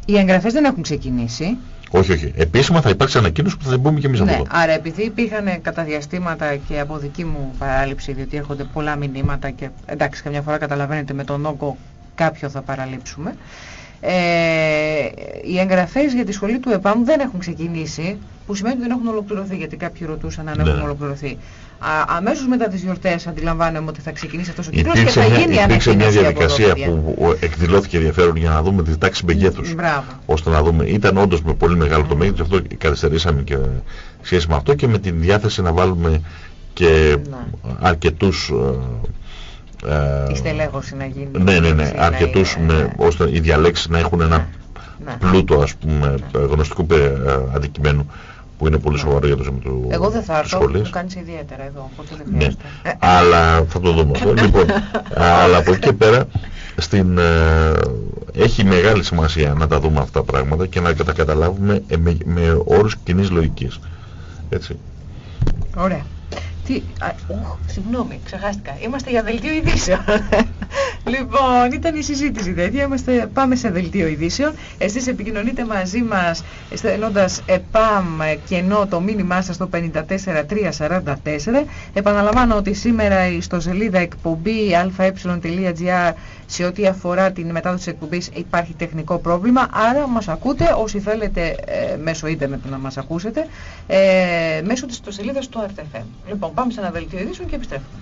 Οι εγγραφές δεν έχουν ξεκινήσει. Όχι, όχι. Επίσημα θα υπάρξει ανακοίνωση που θα την πούμε και εμείς ναι, από εδώ. Άρα επειδή υπήρχαν κατά διαστήματα και από δική μου παράληψη, διότι έρχονται πολλά μηνύματα και εντάξει καμιά φορά καταλαβαίνετε με τον όγκο κάποιο θα παραλείψουμε. Ε, οι εγγραφές για τη σχολή του ΕΠΑΜ δεν έχουν ξεκινήσει, που σημαίνει ότι δεν έχουν ολοκληρωθεί, γιατί κάποιοι ρωτούσαν αν ναι. έχουν ολοκληρωθεί. Α, αμέσως μετά τις γιορτές αντιλαμβάνομαι ότι θα ξεκινήσει αυτός ο κύκλος και θα γίνει μια, Υπήρξε μια διαδικασία που εκδηλώθηκε ενδιαφέρον για να δούμε τη τάξη μεγέθους. Ώστε να δούμε. Ήταν όντως με πολύ μεγάλο το μέγεθος, αυτό καθυστερήσαμε και σχέση με αυτό και με την διάθεση να βάλουμε και ναι. αρκετούς η στελέχωση να γίνει. Ναι, ναι, ναι, αρκετούς με, ώστε οι διαλέξεις να έχουν ένα ναι. πλούτο ας πούμε γνωστικού αντικειμένου που είναι πολύ σοβαρό για το ζήτημα του Εγώ δεν θα έρθω, μου κάνεις ιδιαίτερα εδώ, οπότε δεν ναι. αλλά θα το δούμε αυτό. λοιπόν, αλλά από εκεί και πέρα στην, ε, έχει μεγάλη σημασία να τα δούμε αυτά τα πράγματα και να τα καταλάβουμε ε, με, με όρους κοινής λογικής. Έτσι. Ωραία. Τι, α, συγγνώμη, ξεχάστηκα. Είμαστε για δελτίο ειδήσεων. λοιπόν, ήταν η συζήτηση τέτοια. Είμαστε, πάμε σε δελτίο ειδήσεων. Εσείς επικοινωνείτε μαζί μας στέλνοντας ΕΠΑΜ ενώ το μήνυμά σας στο 54344. Επαναλαμβάνω ότι σήμερα στο σελίδα εκπομπή αε.gr σε ό,τι αφορά την μετάδοση της εκπομπής υπάρχει τεχνικό πρόβλημα. Άρα μας ακούτε όσοι θέλετε ε, μέσω ίντερνετ να μας ακούσετε ε, μέσω της σελίδας του RTFM. Λοιπόν, πάμε σε ένα δελτίο ειδήσεων και επιστρέφουμε.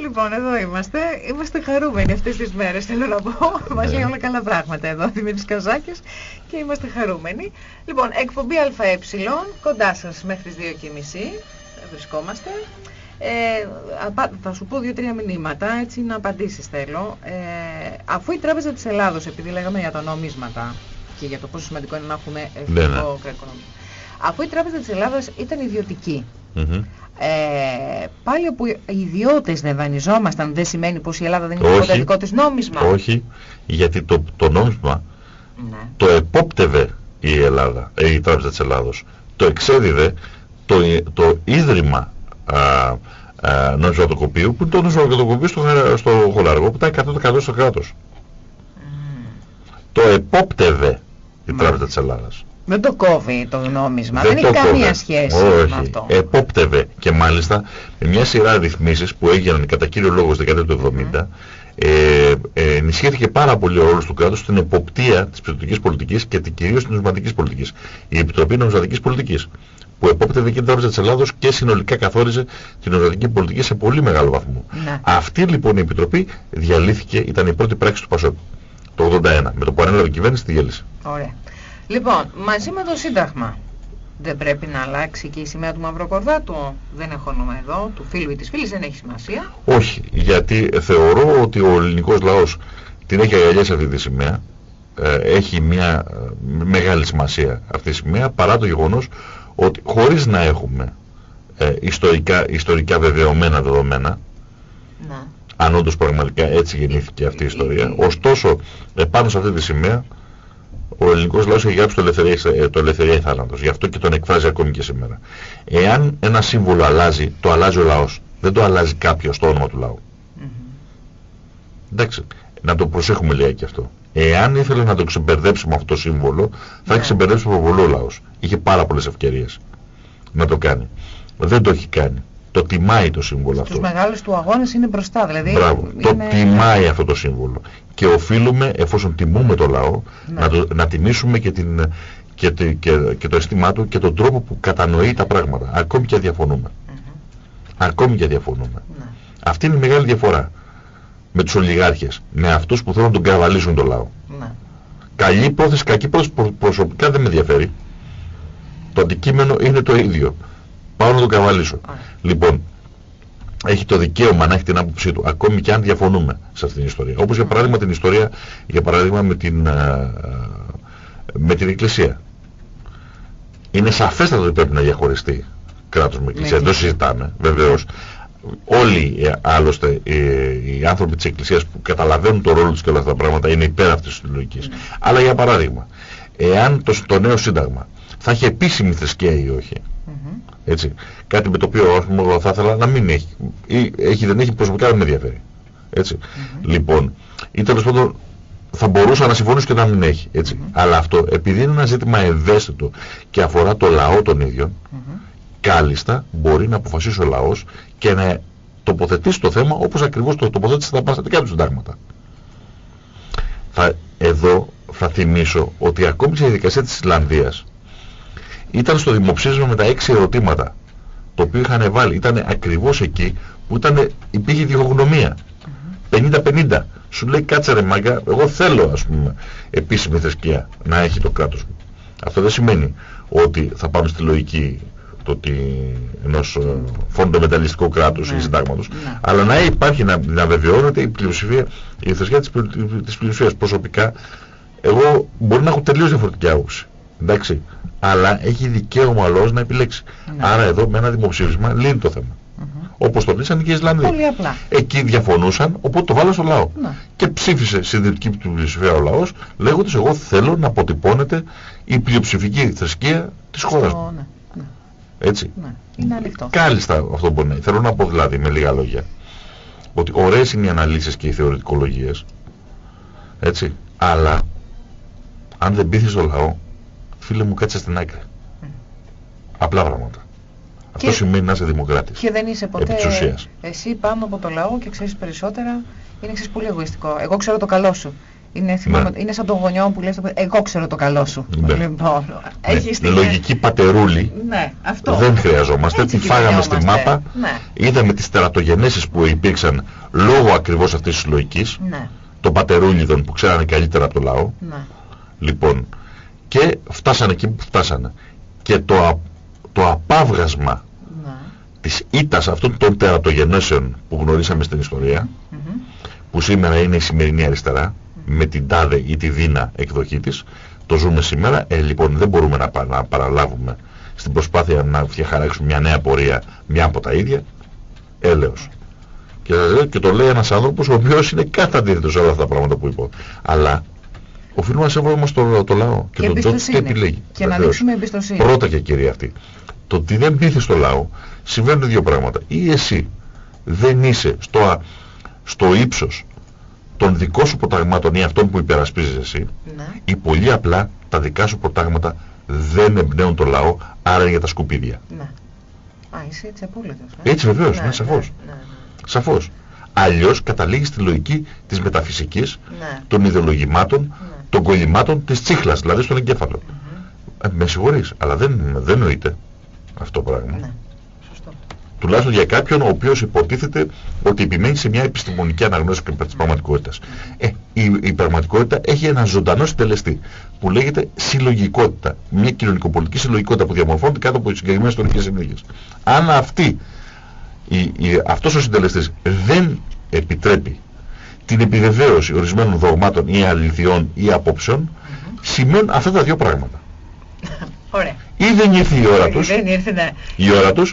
Λοιπόν, εδώ είμαστε. Είμαστε χαρούμενοι αυτές τις μέρες, θέλω να πω. Μας λέει όλα καλά πράγματα εδώ, Δημήτρης Καζάκης και είμαστε χαρούμενοι. Λοιπόν, εκπομπή ΑΕ, κοντά σας μέχρι τις 2.30 βρισκόμαστε. Ε, θα σου πω δύο-τρία μηνύματα, έτσι να απαντήσεις θέλω. Ε, αφού η Τράπεζα της Ελλάδος, επειδή λέγαμε για τα νόμισματα και για το πόσο σημαντικό είναι να έχουμε εθνικό ναι, ναι. αφού η Τράπεζα της Ελλάδος ήταν ιδιωτική, ε, πάλι όπου οι ιδιώτες δεν δανειζόμασταν δεν σημαίνει πως η Ελλάδα δεν είναι το δικό της νόμισμα. Όχι, γιατί το, το νόμισμα ναι. το επόπτευε η Ελλάδα, ε, η Τράπεζα της Ελλάδος. Το εξέδιδε το, το Ίδρυμα α, α, νοσοκοπίου που είναι το νοσοκοπείο στο, στο Χολαργό που ήταν 100% στο κράτος. Το επόπτευε η Τράπεζα της Ελλάδας. Δεν το κόβει το νόμισμα, δεν, δεν έχει καμία σχέση Όχι. με αυτό. Επόπτευε και μάλιστα με μια σειρά ρυθμίσεις που έγιναν κατά κύριο λόγο στη δεκαετία του 70 ε, ε, ενισχύθηκε πάρα πολύ ο ρόλος του κράτους στην εποπτεία της πιστοτικής πολιτικής και κυρίως της νομισματικής πολιτικής. Η Επιτροπή Νομισματικής Πολιτικής που επόπτευε και την Τράπεζα της Ελλάδος και συνολικά καθόριζε την νομισματική πολιτική σε πολύ μεγάλο βαθμό. Ναι. Αυτή λοιπόν η Επιτροπή διαλύθηκε, ήταν η πρώτη πράξη του ΠΑΣΟΚ το 81. Με το που ανέλαβε η κυβέρνηση τη διέλυσε. Ωραία. Λοιπόν, μαζί με το Σύνταγμα δεν πρέπει να αλλάξει και η σημαία του Μαυροκορδάτου. Δεν έχω όνομα εδώ, του φίλου ή της φίλης δεν έχει σημασία. Όχι, γιατί θεωρώ ότι ο ελληνικός λαός την έχει αγιαλιάσει αυτή τη σημαία. Ε, έχει μια ε, μεγάλη σημασία αυτή η σημαία παρά το γεγονός ότι χωρίς να έχουμε ε, ιστορικά, ιστορικά βεβαιωμένα δεδομένα να. αν όντως πραγματικά έτσι γεννήθηκε αυτή η ιστορία ωστόσο επάνω σε αυτή τη σημαία ο ελληνικός λαός έχει γράψει το ελευθερία, ε, το ελευθερία ή θάνατος. Γι' αυτό και τον εκφράζει ακόμη και σήμερα. Εάν ένα σύμβολο αλλάζει, το αλλάζει ο λαός. Δεν το αλλάζει κάποιος στο όνομα του λαού. Mm -hmm. Εντάξει, να το προσέχουμε λέει και αυτό. Εάν ήθελε να το ξεμπερδέψει με αυτό το σύμβολο, θα έχει yeah. ξεμπερδέψει προβολό ο λαός. Είχε πάρα πολλές ευκαιρίες να το κάνει. Δεν το έχει κάνει. Το τιμάει το σύμβολο αυτό. Στους μεγάλους του αγώνες είναι μπροστά. Δηλαδή Μπράβο. Το τιμάει αυτό το σύμβολο. Και οφείλουμε, εφόσον τιμούμε το λαό, ναι. να, το, να τιμήσουμε και, την, και, και, και, το αισθήμα του και τον τρόπο που κατανοεί τα πράγματα. Ακόμη και διαφωνούμε. Mm Ακόμη και διαφωνούμε. Ναι. Αυτή είναι η μεγάλη διαφορά με τους ολιγάρχες. Με αυτούς που θέλουν να τον καβαλήσουν το λαό. Ναι. Καλή πρόθεση, κακή πρόθεση προσωπικά δεν με ενδιαφέρει. Το αντικείμενο είναι το ίδιο. Πάω να τον καβαλήσω. Λοιπόν, έχει το δικαίωμα να έχει την άποψή του, ακόμη και αν διαφωνούμε σε αυτήν την ιστορία. Όπως για παράδειγμα την ιστορία, για παράδειγμα με την, ε, με την Εκκλησία. Είναι σαφέστατο ότι πρέπει να διαχωριστεί κράτος με Εκκλησία, δεν το συζητάμε βεβαίως. όλοι ε, άλλωστε ε, οι άνθρωποι της Εκκλησίας που καταλαβαίνουν το ρόλο τους και όλα αυτά τα πράγματα είναι υπέρ αυτής της λογικής. Ναι. Αλλά για παράδειγμα, εάν το, το νέο σύνταγμα θα έχει επίσημη θρησκεία ή όχι, έτσι, κάτι με το οποίο πούμε, θα ήθελα να μην έχει, ή έχει δεν έχει προσωπικά δεν με ενδιαφέρει. Έτσι. Λοιπόν, ή τέλος πάντων θα μπορούσα να συμφωνήσω και να μην έχει. Έτσι. Αλλά αυτό, επειδή είναι ένα ζήτημα ευαίσθητο και αφορά το λαό των ίδιων, κάλλιστα μπορεί να αποφασίσει ο λαός και να τοποθετήσει το θέμα όπως ακριβώς το τοποθέτησε στα παραστατικά του συντάγματα. Θα, εδώ θα θυμίσω ότι ακόμη στη διαδικασία της Ισλανδίας ήταν στο δημοψήφισμα με τα έξι ερωτήματα το οποίο είχαν βάλει, ήταν ακριβώς εκεί που ήταν, υπήρχε διχογνωμία. 50-50. Σου λέει κάτσε ρε μάγκα, εγώ θέλω ας πούμε επίσημη θρησκεία να έχει το κράτος μου. Αυτό δεν σημαίνει ότι θα πάμε στη λογική το ότι ενός ε, φοντομεταλλιστικού κράτους ναι. ή συντάγματος, ναι. αλλά να υπάρχει, να, να βεβαιώνεται η πλειοψηφία, η θρησκεία της, της πλειοψηφίας προσωπικά, εγώ μπορεί να έχω τελείως διαφορετική άποψη. Εντάξει, αλλά έχει δικαίωμα ο να επιλέξει. Ναι. Άρα εδώ με ένα δημοψήφισμα λύνει το θέμα. Mm -hmm. Όπως το λύσαν και οι Ισλανδοί. Πολύ απλά. Εκεί διαφωνούσαν, οπότε το βάλαν στο λαό. Ναι. Και ψήφισε συντηρητική πλειοψηφία ο λαός, λέγοντας εγώ θέλω να αποτυπώνεται η πλειοψηφική θρησκεία της χώρας μου. Ναι. ναι. Έτσι. Ναι. Είναι ανοιχτό. Κάλιστα αυτό μπορεί να είναι. Θέλω να πω δηλαδή με λίγα λόγια ότι ωραίες είναι οι αναλύσεις και οι θεωρητικολογίες έτσι αλλά αν δεν πείθεις το λαό φίλε μου κάτσε στην άκρη. Απλά πράγματα. Αυτός σημαίνει να είσαι δημοκράτης. Και δεν είσαι ποτέ εσύ πάνω από το λαό και ξέρεις περισσότερα. Είναι εξής πολύ εγωιστικό. Εγώ ξέρω το καλό σου. Είναι, ναι. είναι σαν τον γονιό που λες εγώ ξέρω το καλό σου. Ναι. Λοιπόν, ναι. Έχεις Λογική πατερούλη ναι, αυτό. δεν χρειαζόμαστε. Τη φάγαμε στη μάπα. Ναι. Είδαμε τις τερατογενέσεις που υπήρξαν λόγω ακριβώς αυτής της λογικής. Ναι. Των πατερούλιδων που ξέρανε καλύτερα από το λαό. Ναι. Λοιπόν, και φτάσανε εκεί που φτάσανε. Και το, το απάβγασμα ναι. της ήττας αυτών των τερατογενέσεων που γνωρίσαμε στην ιστορία, που σήμερα είναι η σημερινή αριστερά, με την τάδε ή τη δίνα εκδοχή της, το ζούμε σήμερα, ε, λοιπόν δεν μπορούμε να, να παραλάβουμε στην προσπάθεια να διαχαράξουμε μια νέα πορεία, μια από τα ίδια, έλεος. Και, και το λέει ένας άνθρωπος ο οποίος είναι κάθε αντίθετος σε όλα αυτά τα πράγματα που είπα. Αλλά οφείλουμε να σέβομαι το, το λαό και, και τον τι επιλέγει. Και να δείξουμε εμπιστοσύνη. Πρώτα και κυρία αυτή. Το ότι δεν πείθεις στο λαό συμβαίνουν δύο πράγματα. Ή εσύ δεν είσαι στο, στο ύψος των δικών σου προταγμάτων ή αυτών που υπερασπίζεις εσύ ναι. ή πολύ απλά τα δικά σου προτάγματα δεν εμπνέουν το λαό, άρα είναι για τα σκουπίδια. Ναι. Α, είσαι έτσι απόλυτος. Ε; Έτσι βεβαίως, ναι, ναι σαφώς. Ναι, ναι. Σαφώς. Αλλιώς καταλήγεις στη λογική της μεταφυσικής, ναι. των ιδεολογημάτων, ναι. Των κολλημάτων της τσίχλας, δηλαδή στον εγκέφαλο. Mm -hmm. ε, με συγχωρείς, αλλά δεν, δεν νοείται αυτό το πράγμα. Ναι. Σωστό. Τουλάχιστον για κάποιον ο οποίος υποτίθεται ότι επιμένει σε μια επιστημονική αναγνώριση της πραγματικότητας. Ε, η, η πραγματικότητα έχει ένα ζωντανό συντελεστή που λέγεται συλλογικότητα. Μια κοινωνικοπολιτική συλλογικότητα που διαμορφώνεται κάτω από τις συγκεκριμένες τονικές συνήθειες. Αν αυτή η, η, αυτός ο συντελεστής δεν επιτρέπει την επιβεβαίωση ορισμένων δογμάτων ή αληθιών ή απόψεων, mm σημαίνουν αυτά τα δύο πράγματα. Ωραία. Ή δεν ήρθε η ώρα τους, δεν ήρθε, ναι. η ώρα τους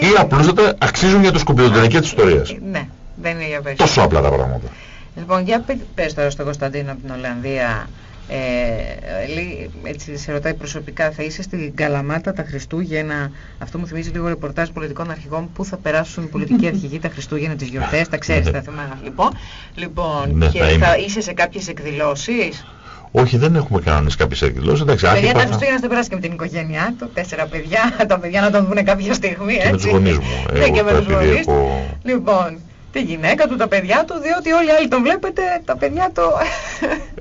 ή, ή απλούστατα αξίζουν για το σκουπιδοτενική της ιστορίας. Ναι, δεν είναι για Τόσο απλά τα πράγματα. Λοιπόν, για πες τώρα στον Κωνσταντίνο από την Ολλανδία ε, έτσι σε ρωτάει προσωπικά, θα είσαι στην Καλαμάτα τα Χριστούγεννα; Αυτό μου θυμίζει λίγο ρεπορτάζ πολιτικών αρχηγών που θα περάσουν οι πολιτικοί αρχηγοί τα Χριστούγεννα, τις γιορτές, τα ξέρεις ναι. τα θέματα λοιπόν. Λοιπόν, ναι, και θα, είσαι σε κάποιες εκδηλώσεις; Όχι, δεν έχουμε κανόνες κάποιες εκδηλώσεις. Εντάξει, παιδιά, τα Χριστούγεννα δεν περάσει και με την οικογένειά του. Τέσσερα παιδιά, τα παιδιά να τον δουν κάποια στιγμή. Έτσι. Και με τους γονείς μου. Ναι, και με τους γονείς. Λοιπόν, τη γυναίκα του, τα παιδιά του, διότι όλοι οι άλλοι τον βλέπετε, τα παιδιά του...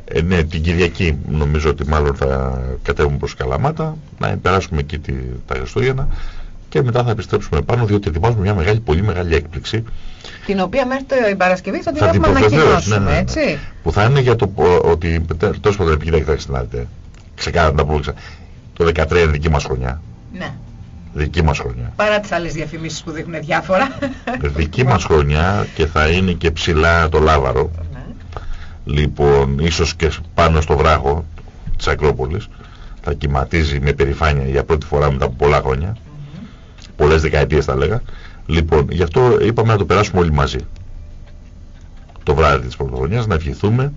Ε, ναι, την Κυριακή νομίζω ότι μάλλον θα κατέβουμε προς Καλαμάτα, να περάσουμε εκεί τη, τα Χριστούγεννα και μετά θα επιστρέψουμε πάνω, διότι ετοιμάζουμε μια μεγάλη, πολύ μεγάλη έκπληξη. Την οποία μέχρι την Παρασκευή θα την θα έχουμε ανακοινώσουμε, ναι, ναι, ναι, έτσι. Που θα είναι για το ότι, τόσο πάντων, κοιτάξτε να δείτε, ξεκάθαρα να πω, το 13 είναι δική μας χρονιά. Ναι δική μας χρονιά. Παρά τις άλλες διαφημίσεις που δείχνουν διάφορα. Δική μας χρονιά και θα είναι και ψηλά το λάβαρο. Ναι. Λοιπόν, ίσως και πάνω στο βράχο της Ακρόπολης. Θα κυματίζει με περηφάνεια για πρώτη φορά μετά από πολλά χρόνια. Mm -hmm. Πολλές δεκαετίες θα λέγα. Λοιπόν, γι' αυτό είπαμε να το περάσουμε όλοι μαζί. Το βράδυ της πρωτοχρονιάς να ευχηθούμε.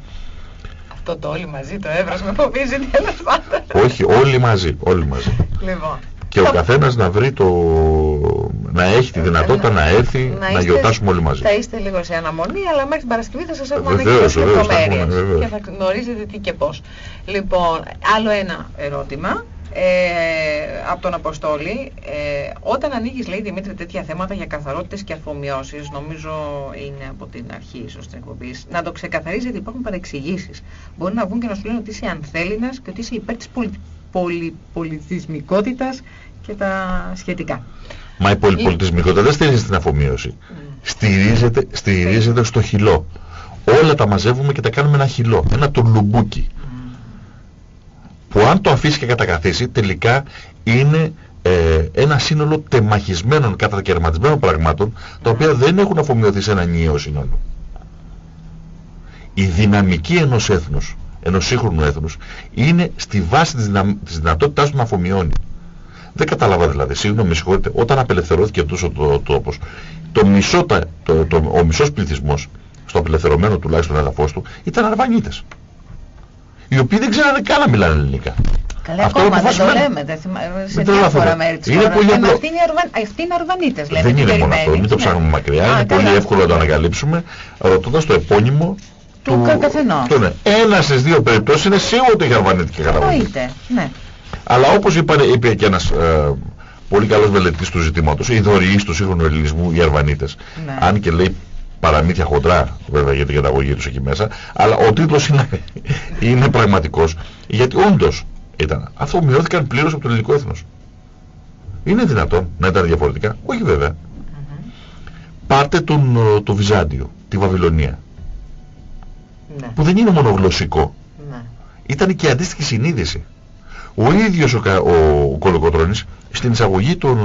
Αυτό το όλοι μαζί το έβρας με φοβίζει τέλος πάντων. Όχι, όλοι μαζί, όλοι μαζί. Λοιπόν. Και ο καθένας να βρει το... να έχει τη δυνατότητα να έρθει να, να γιορτάσουμε όλοι μαζί. Θα είστε λίγο σε αναμονή, αλλά μέχρι την Παρασκευή θα σας έχουμε ανακοινώσει λεπτομέρειες και θα γνωρίζετε τι και πώς. Λοιπόν, άλλο ένα ερώτημα ε, από τον Αποστόλη. Ε, όταν ανοίγεις, λέει Δημήτρη, τέτοια θέματα για καθαρότητες και αφομοιώσεις, νομίζω είναι από την αρχή ίσως την εκπομπής, να το ξεκαθαρίζει γιατί υπάρχουν παρεξηγήσεις. Μπορεί να βγουν και να σου λένε ότι είσαι ανθέλινας και ότι είσαι υπέρ της πολυ, πολυπολιτισμικότητας και τα σχετικά. Μα η πολυπολιτισμικότητα δεν στηρίζεται στην αφομοίωση. Mm. Στηρίζεται, στηρίζεται στο χυλό. Όλα τα μαζεύουμε και τα κάνουμε ένα χυλό, ένα τουρλουμπούκι που αν το αφήσει και κατακαθίσει τελικά είναι ε, ένα σύνολο τεμαχισμένων, κατακαιρματισμένων πραγμάτων τα οποία δεν έχουν αφομοιωθεί σε ένα νέο σύνολο. Η δυναμική ενός έθνους, ενός σύγχρονου έθνους, είναι στη βάση της, δυνα... της δυνατότητάς του να αφομοιώνει. Δεν κατάλαβα δηλαδή, συγγνώμη, συγχωρείτε, όταν απελευθερώθηκε τόσο το τόπος, το μισό, το, το, ο μισός πληθυσμός, στο απελευθερωμένο τουλάχιστον έδαφος του, ήταν αρβανίτες οι οποίοι δεν ξέρανε καν να μιλάνε ελληνικά. Καλά, Αυτό ακόμα δεν το λέμε, δεν θυμα... σε διάφορα μέρη της είναι Πολύ απλό. Αυτοί είναι, Αρβαν... αυτοί είναι Αρβανίτες, λέμε. Δεν είναι μόνο αυτό, μην το ψάχνουμε μακριά, είναι πολύ εύκολο να το ανακαλύψουμε, ρωτώντας το επώνυμο του, του καθενός. Ναι. Ένας στις δύο περιπτώσεις είναι σίγουρο ότι έχει αρβανίτικη καταγωγή. ναι. Αλλά όπως είπε, είπε και ένας ε, πολύ καλός μελετής του ζητήματος, οι δωρηείς του σύγχρονου ελληνισμού, οι Αρβανίτες. Ναι. Αν και λέει παραμύθια χοντρά βέβαια για την καταγωγή τους εκεί μέσα αλλά ο τίτλος είναι, είναι πραγματικός γιατί όντως ήταν αυτό μειώθηκαν πλήρως από το ελληνικό έθνος είναι δυνατόν να ήταν διαφορετικά; Όχι βέβαια πάρτε τον, το Βυζάντιο τη Βαβυλωνία ναι. που δεν είναι μόνο γλωσσικό ναι. ήταν και αντίστοιχη συνείδηση ο ίδιος ο, ο, ο Κολοκοτρώνης στην εισαγωγή των,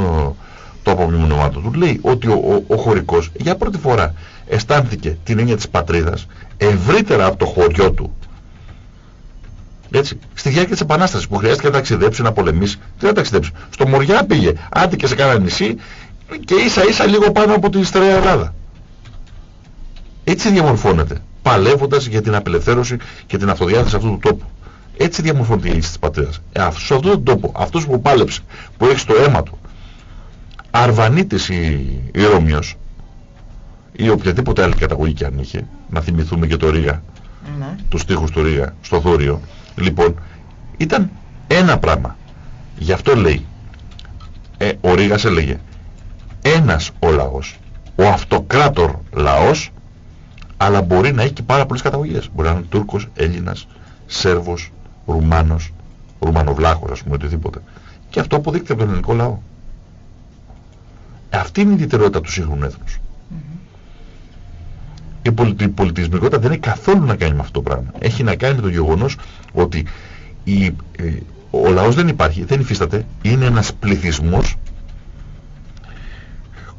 το απομνημονωμάτων του λέει ότι ο, ο, ο χωρικός για πρώτη φορά αισθάνθηκε την έννοια της πατρίδας ευρύτερα από το χωριό του. Έτσι, στη διάρκεια της Επανάστασης που χρειάστηκε να ταξιδέψει, να πολεμήσει, τι να ταξιδέψει. Στο Μοριά πήγε, άντε και σε κάνα νησί και ίσα ίσα λίγο πάνω από την στερεά Ελλάδα. Έτσι διαμορφώνεται, παλεύοντας για την απελευθέρωση και την αυτοδιάθεση αυτού του τόπου. Έτσι διαμορφώνεται η λύση της πατρίδας. Ε, σε αυτόν τον τόπο, αυτός που πάλεψε, που έχει στο αίμα του, αρβανίτης η, η Ρώμιος, ή οποιαδήποτε άλλη καταγωγή και αν είχε, να θυμηθούμε και το Ρίγα, ναι. τους στίχους του Ρίγα, στο Θούριο. Λοιπόν, ήταν ένα πράγμα. Γι' αυτό λέει, ε, ο Ρίγας έλεγε, ένας ο λαός, ο αυτοκράτορ λαός, αλλά μπορεί να έχει και πάρα πολλές καταγωγές. Μπορεί να είναι Τούρκος, Έλληνας, Σέρβος, Ρουμάνος, Ρουμανοβλάχος, ας πούμε, οτιδήποτε. Και αυτό αποδείχθηκε από τον ελληνικό λαό. Αυτή είναι η ιδιαιτερότητα του σύγχρονου έθνους η πολιτισμικότητα δεν έχει καθόλου να κάνει με αυτό το πράγμα. Έχει να κάνει με το γεγονός ότι η, ε, ο λαός δεν υπάρχει, δεν υφίσταται, είναι ένας πληθυσμός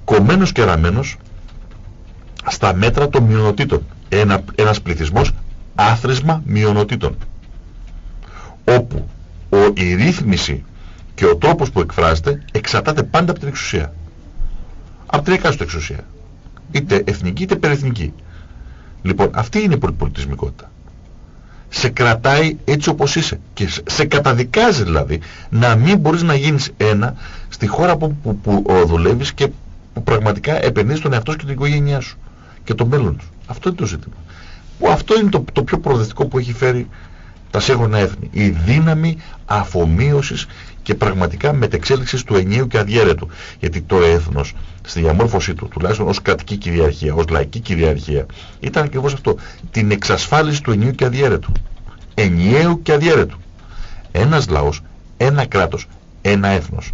κομμένος και ραμμένος στα μέτρα των μειονοτήτων. Ένα, ένας πληθυσμός άθροισμα μειονοτήτων. Όπου ο, η ρύθμιση και ο τρόπος που εκφράζεται εξαρτάται πάντα από την εξουσία. Από την εκάστοτε εξουσία. Είτε εθνική είτε περιεθνική. Λοιπόν, αυτή είναι η πολυπολιτισμικότητα. Σε κρατάει έτσι όπως είσαι και σε καταδικάζει δηλαδή να μην μπορείς να γίνεις ένα στη χώρα που, που, που δουλεύεις και που πραγματικά επενδύεις τον εαυτό σου και την οικογένειά σου και το μέλλον σου. Αυτό είναι το ζήτημα. Που αυτό είναι το, το πιο προοδευτικό που έχει φέρει τα σύγχρονα έθνη. Η δύναμη αφομοίωσης και πραγματικά μετεξέλιξης του ενίου και αδιέρετου. Γιατί το έθνος στη διαμόρφωσή του, τουλάχιστον ως κρατική κυριαρχία, ως λαϊκή κυριαρχία, ήταν ακριβώς αυτό. Την εξασφάλιση του ενίου και αδιέρετου. Ενιαίου και αδιέρετου. Ένας λαός, ένα κράτος, ένα έθνος.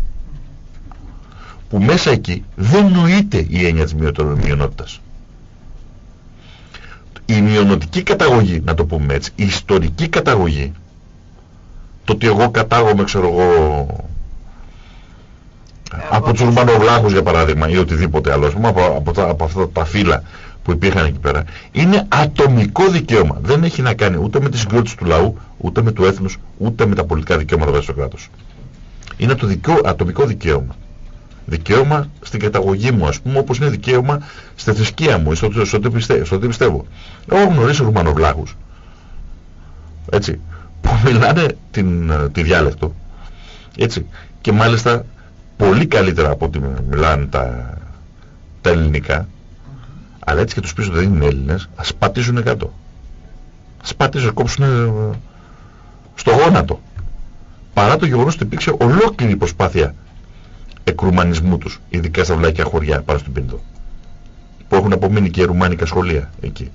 Που μέσα εκεί δεν νοείται η έννοια της μειονότητας. Η μειονοτική καταγωγή, να το πούμε έτσι, η ιστορική καταγωγή, το ότι εγώ κατάγομαι, ξέρω εγώ, από τους Ουρμπανοβλάχους για παράδειγμα ή οτιδήποτε άλλο, πούμε, από, από, τα, από αυτά τα φύλλα που υπήρχαν εκεί πέρα, είναι ατομικό δικαίωμα. Δεν έχει να κάνει ούτε με τη συγκρότηση του λαού, ούτε με του έθνους, ούτε με τα πολιτικά δικαιώματα μέσα στο κράτος. Είναι το δικαιώ, ατομικό δικαίωμα. Δικαίωμα στην καταγωγή μου, ας πούμε, όπως είναι δικαίωμα στη θρησκεία μου, στο, στο, πιστεύω, στο τι πιστεύω. Εγώ γνωρίζω Ρουμανοβλάχους, έτσι, που μιλάνε την, τη διάλεκτο, έτσι, και μάλιστα πολύ καλύτερα από ό,τι μιλάνε τα, τα ελληνικά, αλλά έτσι και τους πεις ότι δεν είναι Έλληνες, ας πατήσουν κάτω. Ας πατήσουν, κόψουν ε, στο γόνατο. Παρά το γεγονός ότι υπήρξε ολόκληρη προσπάθεια εκρουμανισμού τους, ειδικά στα βλάκια χωριά πάνω στην Πίνδο. Που έχουν απομείνει και ρουμάνικα σχολεία εκεί.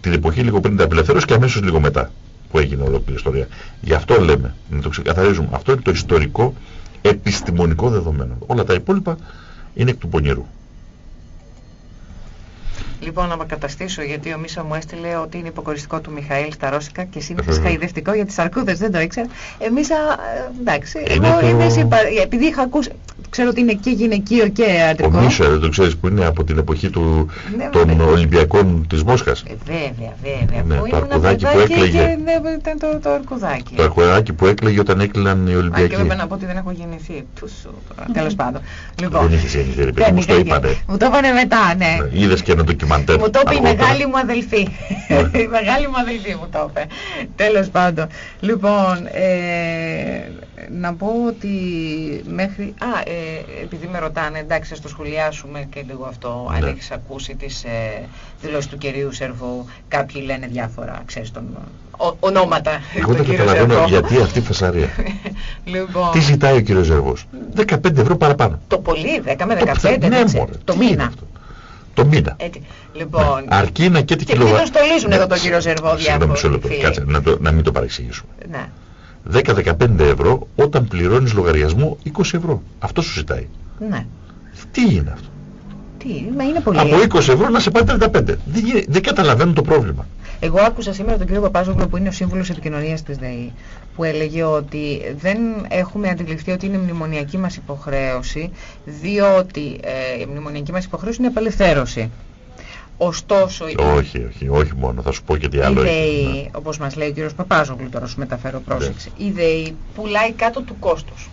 Την εποχή λίγο πριν την απελευθέρωση και αμέσως λίγο μετά που έγινε ολόκληρη ιστορία. Γι' αυτό λέμε, να το ξεκαθαρίζουμε. Αυτό είναι το ιστορικό επιστημονικό δεδομένο. Όλα τα υπόλοιπα είναι εκ του πονηρού. Λοιπόν, να αποκαταστήσω γιατί ο Μίσα μου έστειλε ότι είναι υποκοριστικό του Μιχαήλ στα Ρώσικα και συνήθω χαϊδευτικό για τις αρκούδες. Δεν το ήξερα. Εμείς, εντάξει, εγώ το... επειδή είχα ακούσει ξέρω ότι είναι και γυναικείο και αντρικό. Ο Μίσα, δεν το ξέρεις που είναι από την εποχή του, ναι, των βέβαια. Ολυμπιακών της Μόσχας. Ε, βέβαια, βέβαια. Ναι, που το αρκουδάκι που έκλαιγε. Και, ναι, ήταν το, το αρκουδάκι. Το αρκουδάκι που έκλαιγε όταν έκλειλαν οι Ολυμπιακοί. Α, και βέβαια να πω ότι δεν έχω γεννηθεί. Τέλος πάντων. Λοιπόν, δεν είχες γεννηθεί, ρε παιδί, μου το είπανε. Μου το είπανε μετά, ναι. ναι είδες και ένα ντοκιμαντέρ. Μου το είπε η μεγάλη μου αδελφή. Η μεγάλη μου αδελφή μου το είπε. Τέλος πάντων. Λοιπόν, ε, να πω ότι μέχρι... Α, ε, επειδή με ρωτάνε, εντάξει, θα το σχολιάσουμε και λίγο αυτό, ναι. αν έχεις ακούσει τις ε, δηλώσεις του κυρίου Σερβού, κάποιοι λένε διάφορα, ξέρεις, τον, ο, ονόματα. Εγώ δεν καταλαβαίνω γιατί αυτή η φασαρία. λοιπόν, Τι ζητάει ο κύριος Σερβός. 15 ευρώ παραπάνω. Το πολύ, 10 με 15, το, ναι, μωρέ, το μήνα. Το μήνα. Έτσι. Λοιπόν, ναι. Αρκεί να και την κιλοβατ... Και στολίζουν εδώ τον κύριο Ζερβό διάφορα. Κάτσε, να, το, να μην το παρεξηγήσουμε. Ναι. 10-15 ευρώ όταν πληρώνεις λογαριασμό 20 ευρώ. Αυτό σου ζητάει. Ναι. Τι είναι αυτό; Τι, μα είναι πολύ. Από 20 ευρώ να σε πάει 35. Δεν, δεν καταλαβαίνω το πρόβλημα. Εγώ άκουσα σήμερα τον κύριο Παπάζογλου που είναι ο σύμβουλος επικοινωνίας της ΔΕΗ που έλεγε ότι δεν έχουμε αντιληφθεί ότι είναι μνημονιακή μας υποχρέωση διότι ε, η μνημονιακή μας υποχρέωση είναι απελευθέρωση. Ωστόσο... Όχι, όχι, όχι μόνο. Θα σου πω και τι άλλο. Η ΔΕΗ, ναι. όπως μας λέει ο κύριος Παπάζογλου, τώρα σου μεταφέρω πρόσεξη, ναι. η ΔΕΗ πουλάει κάτω του κόστους.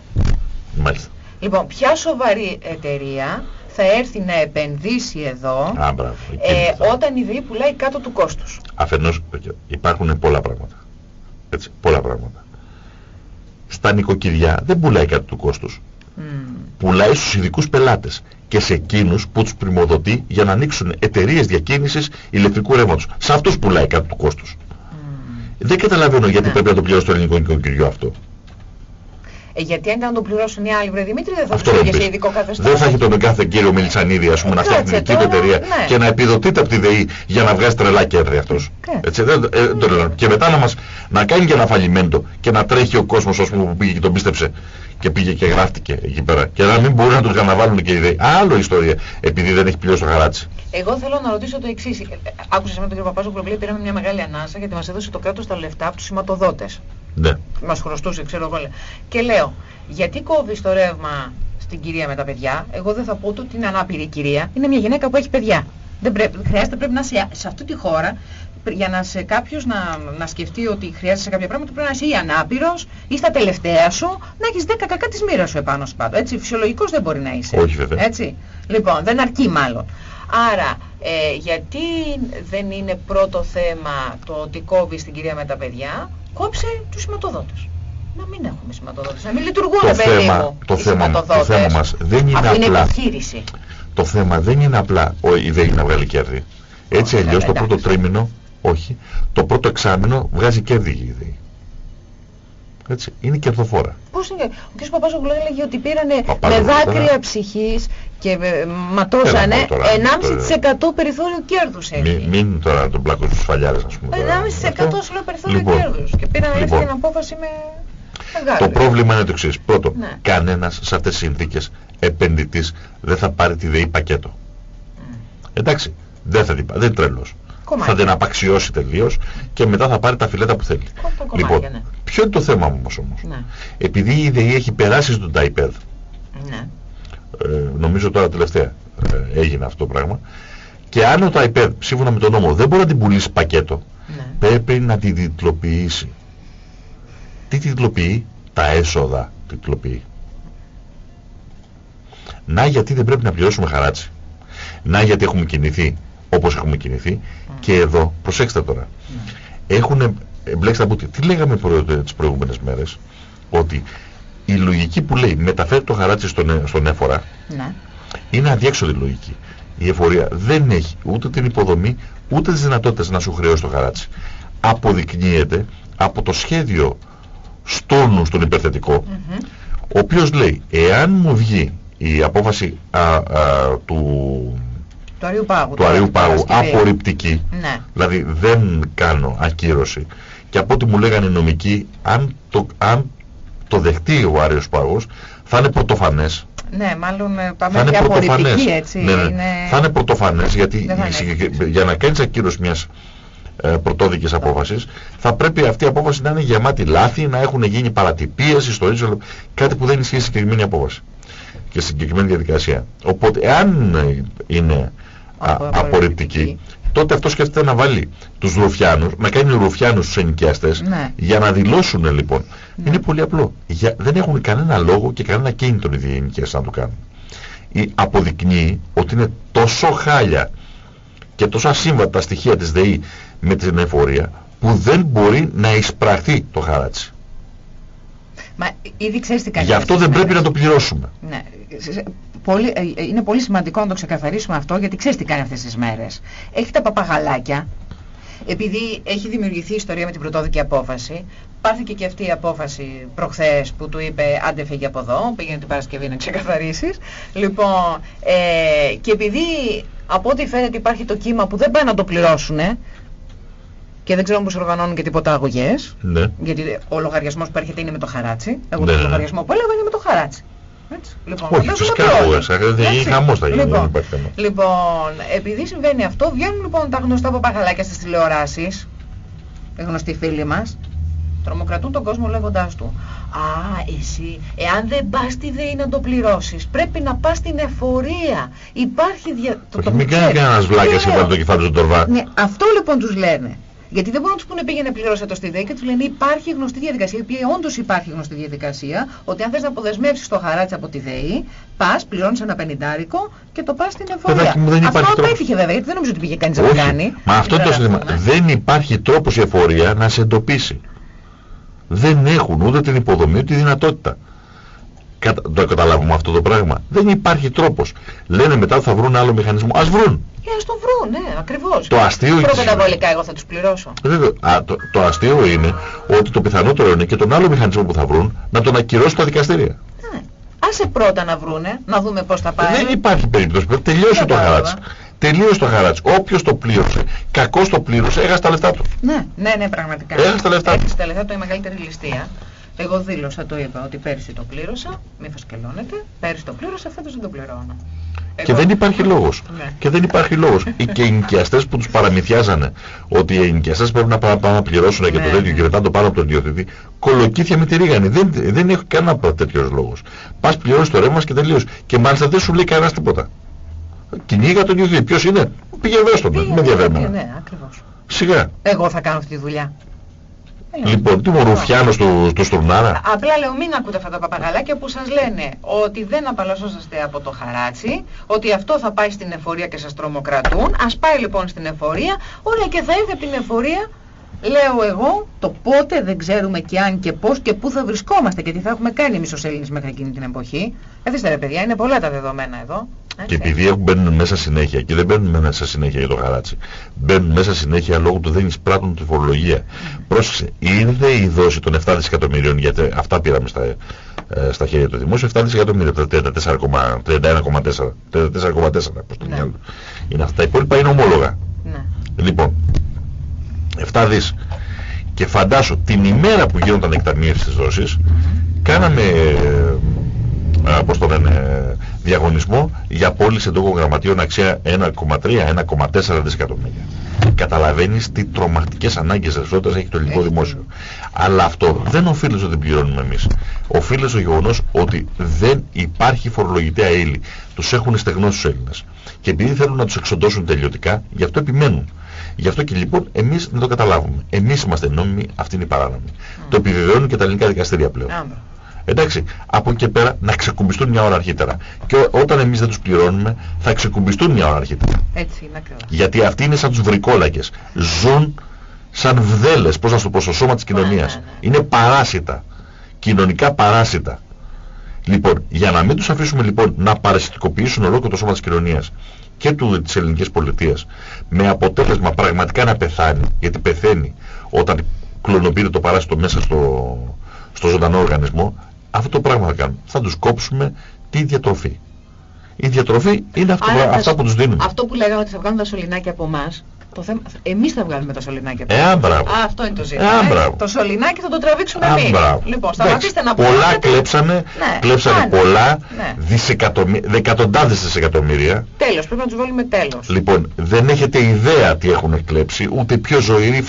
Μάλιστα. Λοιπόν, ποια σοβαρή εταιρεία θα έρθει να επενδύσει εδώ Α, μπράβο, ε, όταν η ΔΕΗ πουλάει κάτω του κόστους; Αφενός υπάρχουν πολλά πράγματα. Έτσι, πολλά πράγματα. Στα νοικοκυριά δεν πουλάει κάτω του κόστους. Mm. Πουλάει στους ειδικούς πελάτες και σε εκείνους που τους πρημοδοτεί για να ανοίξουν εταιρείες διακίνησης ηλεκτρικού ρεύματος. Σε αυτούς πουλάει κάτω του κόστους. Mm. Δεν καταλαβαίνω γιατί ναι. πρέπει να το πληρώσει το ελληνικό νοικοκυριό αυτό. Ε, γιατί αν να το πληρώσουν οι άλλοι, βρε Δημήτρη, δεν θα του είχε σε ειδικό καθεστώς. Δεν θα έχει τον κάθε κύριο Μιλτσανίδη, ας πούμε, να φτιάχνει την δική του εταιρεία ναι. και να επιδοτείται από τη ΔΕΗ για να βγάζει τρελά κέρδη αυτός. Έτσι, δεν, ε, το Και μετά να, μας, να κάνει και ένα φαλιμέντο και να τρέχει ο κόσμος που πήγε και τον πίστεψε και πήγε και γράφτηκε εκεί πέρα. Και να μην μπορούν να τους αναβάλουν και οι ΔΕΗ. Άλλο ιστορία, επειδή δεν έχει πληρώσει το χαράτσι. Εγώ θέλω να ρωτήσω το εξής. Άκουσα με τον κύριο Παπάζο που λέει πήραμε μια μεγάλη ανάσα γιατί μας έδωσε το κράτος τα λεφτά από τους σηματοδότες. Ναι. Μας χρωστούσε, ξέρω εγώ. Και λέω, γιατί κόβεις το ρεύμα στην κυρία με τα παιδιά; Εγώ δεν θα πω ότι είναι ανάπηρη κυρία. Είναι μια γυναίκα που έχει παιδιά. Δεν πρέπει, χρειάζεται πρέπει να είσαι σε αυτή τη χώρα για να σε κάποιος να, να σκεφτεί ότι χρειάζεσαι κάποια πράγματα πρέπει να είσαι ή ανάπηρος ή στα τελευταία σου να έχεις 10 κακά της μοίρας σου επάνω σου πάνω. Έτσι, φυσιολογικός δεν μπορεί να είσαι. Όχι βέβαια. Έτσι. Λοιπόν, δεν αρκεί μάλλον. Άρα, ε, γιατί δεν είναι πρώτο θέμα το ότι κόβεις την κυρία με τα παιδιά, κόψε τους σηματοδότες. Να μην έχουμε σηματοδότες, να μην λειτουργούν το παιδί μου το θέμα, το θέμα μας δεν είναι απλά... είναι επιχείρηση. Το θέμα δεν είναι απλά ο, η ΔΕΗ να βγάλει κέρδη. Έτσι αλλιώς το πρώτο τρίμηνο, όχι, το πρώτο εξάμηνο βγάζει κέρδη η ΔΕΗ. Έτσι, είναι κερδοφόρα. Πώς είναι, ο κ. Παπάζογλου έλεγε ότι πήρανε με δάκρυα ψυχής και ματώσανε 1,5% περιθώριο κέρδους έχει. Μην, μην τώρα τον πλάκο στους φαλιάρες ας πούμε. 1,5% σου λέω περιθώριο λοιπόν, κέρδους και πήραν λοιπόν, την απόφαση με μεγάλη. Το πρόβλημα είναι το εξής. Πρώτον, ναι. κανένας σε αυτές τις συνθήκες επενδυτής δεν θα πάρει τη ΔΕΗ πακέτο. Mm. Εντάξει, δεν θα την πάρει, δεν είναι τρελός. Κομμάτια. Θα την απαξιώσει τελείως και μετά θα πάρει τα φιλέτα που θέλει. λοιπόν, ναι. ποιο είναι το θέμα μου όμως όμως; Ναι. Επειδή η ΔΕΗ έχει περάσει στον iPad ναι. Ε, νομίζω τώρα τελευταία ε, έγινε αυτό το πράγμα. Και αν ο ΤΑΙΠΕΔ σύμφωνα με τον νόμο δεν μπορεί να την πουλήσει πακέτο, ναι. πρέπει να την τιτλοποιήσει. Τι τιτλοποιεί, τα έσοδα τιτλοποιεί. Να γιατί δεν πρέπει να πληρώσουμε χαράτσι. Να γιατί έχουμε κινηθεί όπως έχουμε κινηθεί. Και εδώ, προσέξτε τώρα, έχουν μπλέξει τα μπουτια. Τι λέγαμε προ, τις προηγούμενες μέρες, ότι η λογική που λέει μεταφέρει το χαράτσι στον, στον έφορα ναι. είναι αδιέξοδη λογική. Η εφορία δεν έχει ούτε την υποδομή ούτε τις δυνατότητες να σου χρεώσει το χαράτσι. Αποδεικνύεται από το σχέδιο στόλου στον υπερθετικό, ο οποίος λέει, εάν μου βγει η απόφαση του, του Αριού Πάγου, του Αριού Πάγου απορριπτική, ναι. δηλαδή δεν κάνω ακύρωση, και από ό,τι μου λέγανε οι νομικοί, αν το, αν το δεχτεί ο Άριος Πάγος, θα είναι πρωτοφανές. Ναι, μάλλον ε, πάμε θα είναι απορριπτική, έτσι. Ναι, ναι. Είναι... Θα είναι πρωτοφανές, γιατί για να κάνεις ακύρωση μιας ε, πρωτόδικης απόφασης, θα πρέπει αυτή η απόφαση να είναι γεμάτη λάθη, να έχουν γίνει παρατυπίες, ιστορίες, κάτι που δεν ισχύει στη συγκεκριμένη απόφαση και στη συγκεκριμένη διαδικασία. Οπότε, εάν είναι απορριπτική, τότε αυτό σκέφτεται να βάλει τους ρουφιάνους, να κάνει ρουφιάνους στους ενοικιαστές ναι. για να δηλώσουν λοιπόν. Ναι. Είναι πολύ απλό. Για, δεν έχουν κανένα λόγο και κανένα κίνητο οι ενοικιαστές να το κάνουν. Ή αποδεικνύει ότι είναι τόσο χάλια και τόσο ασύμβατα στοιχεία της ΔΕΗ με την εφορία που δεν μπορεί να εισπραχθεί το χαράτσι. Μα ήδη ξέρεις τι κάνει. Γι' αυτό δεν πρέπει να το πληρώσουμε. Ναι. Πολύ, ε, ε, είναι πολύ σημαντικό να το ξεκαθαρίσουμε αυτό γιατί ξέρεις τι κάνει αυτές τις μέρες. Έχει τα παπαγαλάκια, επειδή έχει δημιουργηθεί η ιστορία με την πρωτόδικη απόφαση, πάρθηκε και αυτή η απόφαση προχθές που του είπε άντε φύγει από εδώ, πήγαινε την Παρασκευή να ξεκαθαρίσεις. Λοιπόν, ε, και επειδή από ό,τι φαίνεται υπάρχει το κύμα που δεν πάει να το πληρώσουν, και δεν ξέρουμε πώς οργανώνουν και τίποτα αγωγές. Ναι. Γιατί ο λογαριασμός που έρχεται είναι με το χαράτσι. Εγώ ναι, το ναι. λογαριασμό που έλεγα είναι με το χαράτσι. Έτσι. Λοιπόν, Όχι, φυσικά δεν χαμός θα γίνει. Λοιπόν, λοιπόν, επειδή συμβαίνει αυτό, βγαίνουν λοιπόν τα γνωστά παπαγαλάκια στις τηλεοράσεις, οι γνωστοί φίλοι μας, τρομοκρατούν τον κόσμο λέγοντάς του «Α, εσύ, εάν δεν πας στη ΔΕΗ να το πληρώσεις, πρέπει να πας στην εφορία. Υπάρχει δια... Όχι, το, μην κάνει κανένας βλάκας και βάλει το κεφάλι στον τορβά. Ναι, αυτό λοιπόν τους λένε. Γιατί δεν μπορούν να τους πούνε πήγαινε πλήρωσε το στη ΔΕΗ και τους λένε υπάρχει γνωστή διαδικασία, η οποία όντως υπάρχει γνωστή διαδικασία, ότι αν θες να αποδεσμεύσεις το χαράτσι από τη ΔΕΗ, πας, πληρώνεις ένα πενιντάρικο και το πας στην εφορία. Αυτό απέτυχε βέβαια, γιατί δεν νομίζω ότι πήγε κανείς να το κάνει. Μα αυτό το σύστημα. Δεν υπάρχει τρόπος η εφορία να σε εντοπίσει. Δεν έχουν ούτε την υποδομή ούτε τη δυνατότητα. Το καταλάβουμε αυτό το πράγμα. Δεν υπάρχει τρόπος. Λένε μετά θα βρουν άλλο μηχανισμό. Ας βρουν. Για να το βρουν, ναι, ακριβώς. Το αστείο Προκαταβολικά εγώ θα τους πληρώσω. Α, το, το αστείο είναι ότι το πιθανότερο είναι και τον άλλο μηχανισμό που θα βρουν να τον ακυρώσει τα δικαστήρια. Ναι. Άσε πρώτα να βρούνε, να δούμε πώς θα πάει. Δεν υπάρχει περίπτωση. Τελειώσει το χαράτσι. Τελείωσε το χαράτσι. Όποιος το πλήρωσε, κακός το πλήρωσε, έχασε τα λεφτά του. Ναι, ναι, ναι, πραγματικά. Έχασε τα λεφτά του. Έχασε τα λεφτά του η μεγαλύτερη ληστεία. Εγώ δήλωσα, το είπα, ότι πέρυσι το πλήρωσα, μη φασκελώνετε, πέρυσι το πλήρωσα, φέτος δεν το πληρώνω. Και δεν υπάρχει λόγος. Ναι. Και δεν υπάρχει λόγος. και οι ενοικιαστές που τους παραμυθιάζανε ότι οι ενοικιαστές πρέπει να πάνε να πληρώσουν και το ναι, τέτοιο ναι. και μετά το πάνω από τον ιδιοθετή, κολοκύθια με τη ρίγανη. Δεν, δεν έχει κανένα τέτοιος λόγος. Πας πληρώσεις το ρεύμα και τελείως. Και μάλιστα δεν σου λέει κανένας τίποτα. Κυνήγα τον ιδιοθετή. Ποιος είναι; Πήγε εδώ στον. Με ενδιαφέρει. Ναι, ακριβώς. Σιγά. Εγώ θα κάνω αυτή τη δουλειά. Λοιπόν, τι μου ρουφιάνος του, του Στουρνάρα. Απλά λέω μην ακούτε αυτά τα παπαγαλάκια που σας λένε ότι δεν απαλλασσόσαστε από το χαράτσι, ότι αυτό θα πάει στην εφορία και σας τρομοκρατούν. Ας πάει λοιπόν στην εφορία, ωραία και θα έρθει από την εφορία Λέω εγώ, το πότε δεν ξέρουμε και αν και πώς και πού θα βρισκόμαστε και τι θα έχουμε κάνει εμείς ως Έλληνες μέχρι εκείνη την εποχή. Καθίστε ρε παιδιά, είναι πολλά τα δεδομένα εδώ. Και επειδή μπαίνουν μέσα συνέχεια και δεν μπαίνουν μέσα συνέχεια για το χαράτσι, μπαίνουν μέσα συνέχεια λόγω του δεν εισπράττουν τη φορολογία. Mm. Πρόσεξε, ήρθε η δόση των 7 δισεκατομμυρίων, γιατί αυτά πήραμε στα, ε, στα χέρια του δημόσιου, 7 δισεκατομμύρια, 31,4, 31,4, 34,4 προς το μυαλό. Είναι αυτά, τα υπόλοιπα είναι ομόλογα. Ναι. Λοιπόν, 7 δις. Και φαντάσου την ημέρα που γίνονταν εκταμείευση της δόσης, κάναμε, ε, πώς το λένε, διαγωνισμό για πώληση εντόκων γραμματείων αξία 1,3-1,4 δισεκατομμύρια. Καταλαβαίνεις τι τρομακτικές ανάγκες ρευστότητας έχει το ελληνικό δημόσιο. Αλλά αυτό δεν οφείλει ότι δεν πληρώνουμε εμείς. Οφείλει στο γεγονός ότι δεν υπάρχει φορολογητέα ύλη. Τους έχουν στεγνώσει τους Έλληνες. Και επειδή θέλουν να τους εξοντώσουν τελειωτικά, γι' αυτό επιμένουν. Γι' αυτό και λοιπόν εμείς δεν το καταλάβουμε. Εμείς είμαστε νόμιμοι, αυτή είναι η παράνομη. Το επιβεβαιώνουν και τα ελληνικά δικαστήρια πλέον. Εντάξει, από εκεί και πέρα να ξεκουμπιστούν μια ώρα αρχίτερα. Και όταν εμείς δεν τους πληρώνουμε, θα ξεκουμπιστούν μια ώρα αρχίτερα. Έτσι είναι ακριβώς. Γιατί αυτοί είναι σαν τους βρικόλακες. Ζουν σαν βδέλες, πώς να σου πω, στο σώμα της κοινωνίας. Ναι, ναι, ναι. Είναι παράσιτα. Κοινωνικά παράσιτα. Λοιπόν, για να μην τους αφήσουμε λοιπόν να παρασιτικοποιήσουν ολόκληρο το σώμα της κοινωνίας και του, της ελληνικής πολιτείας με αποτέλεσμα πραγματικά να πεθάνει, γιατί πεθαίνει όταν κλωνοποιείται το παράσιτο μέσα στο, στο ζωντανό οργανισμό, αυτό το πράγμα θα κάνουμε. Θα τους κόψουμε τη διατροφή. Η διατροφή είναι αυτό, αυτά που τους δίνουμε. Αυτό που λέγαμε ότι θα βγάλουν τα σωληνάκια από εμάς, το θέμα, εμείς θα βγάλουμε τα σωληνάκια από εμάς. Ε, αυτό είναι το ζήτημα. Ε, το σωληνάκι θα το τραβήξουμε εμείς. Λοιπόν, σταματήστε να πούμε. Πολλά κλέψανε, ναι, κλέψανε πολλά, ναι. δισεκατομμύρια, δεκατοντάδες δισεκατομμύρια. Τέλος, πρέπει να τους βάλουμε τέλος. Λοιπόν, δεν έχετε ιδέα τι έχουν κλέψει, ούτε πιο ζωηρή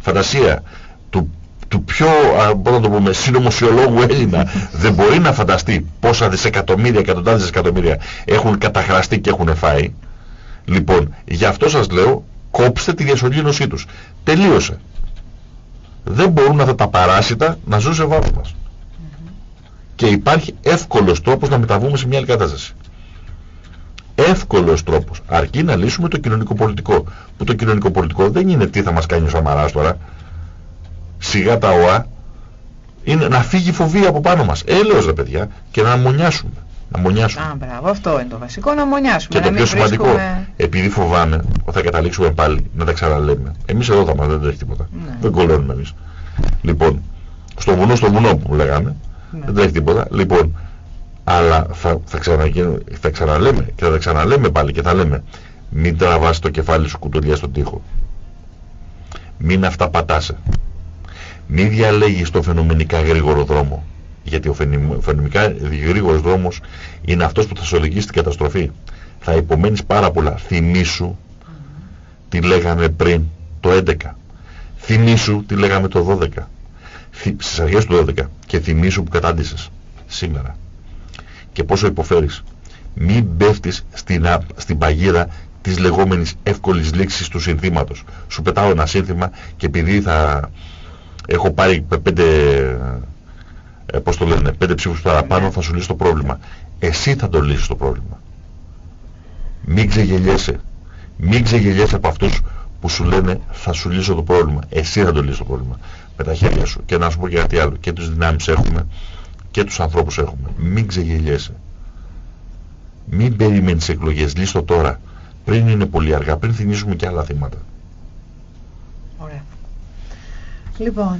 φαντασία του του πιο, πώς να το πούμε, συνωμοσιολόγου Έλληνα δεν μπορεί να φανταστεί πόσα δισεκατομμύρια, εκατοντάδες δισεκατομμύρια έχουν καταχραστεί και έχουν φάει. Λοιπόν, γι' αυτό σας λέω, κόψτε τη διασωλήνωσή τους. Τελείωσε. Δεν μπορούν αυτά τα παράσιτα να ζουν σε βάρος μας. Και υπάρχει εύκολος τρόπος να μεταβούμε σε μια άλλη κατάσταση. Εύκολος τρόπος. Αρκεί να λύσουμε το κοινωνικό πολιτικό. Που το κοινωνικό πολιτικό δεν είναι τι θα μας κάνει ο Σαμαράς τώρα σιγά τα ΟΑ είναι να φύγει η φοβία από πάνω μας. Έλεος ρε παιδιά και να μονιάσουμε. Να μονιάσουμε. Α, μπράβο, αυτό είναι το βασικό, να μονιάσουμε. Και το πιο σημαντικό, βρίσκουμε... επειδή φοβάμαι ότι θα καταλήξουμε πάλι να τα ξαναλέμε. Εμείς εδώ θα μας δεν τρέχει τίποτα. Ναι. Δεν κολλώνουμε εμείς. Λοιπόν, στο βουνό, στο βουνό που λέγαμε, ναι. δεν τρέχει τίποτα. Λοιπόν, αλλά θα, θα, θα ξαναλέμε και θα τα ξαναλέμε πάλι και θα λέμε μην τραβάς το κεφάλι σου κουτουλιά στον τοίχο. Μην αυταπατάσαι. Μη διαλέγεις το φαινομενικά γρήγορο δρόμο. Γιατί ο φαινομενικά γρήγορος δρόμος είναι αυτός που θα σου οδηγήσει στην καταστροφή. Θα υπομένεις πάρα πολλά. Θυμήσου τι λέγαμε πριν το 11. Θυμήσου τι λέγαμε το 12. Στις αρχές του 12. Και θυμήσου που κατάντησες σήμερα. Και πόσο υποφέρεις. Μην πέφτεις στην, στην παγίδα της λεγόμενης εύκολης λήξης του συνθήματος. Σου πετάω ένα σύνθημα και επειδή θα έχω πάρει πέντε, ε, πώς το λένε, πέντε ψήφους παραπάνω, θα σου λύσει το πρόβλημα. Εσύ θα το λύσεις το πρόβλημα. Μην ξεγελιέσαι. Μην ξεγελιέσαι από αυτούς που σου λένε θα σου λύσω το πρόβλημα. Εσύ θα το λύσεις το πρόβλημα. Με τα χέρια σου. Και να σου πω και κάτι άλλο. Και τους δυνάμεις έχουμε και τους ανθρώπους έχουμε. Μην ξεγελιέσαι. Μην περιμένεις εκλογές. Λύσω τώρα. Πριν είναι πολύ αργά. Πριν θυμίσουμε και άλλα θύματα. Λοιπόν,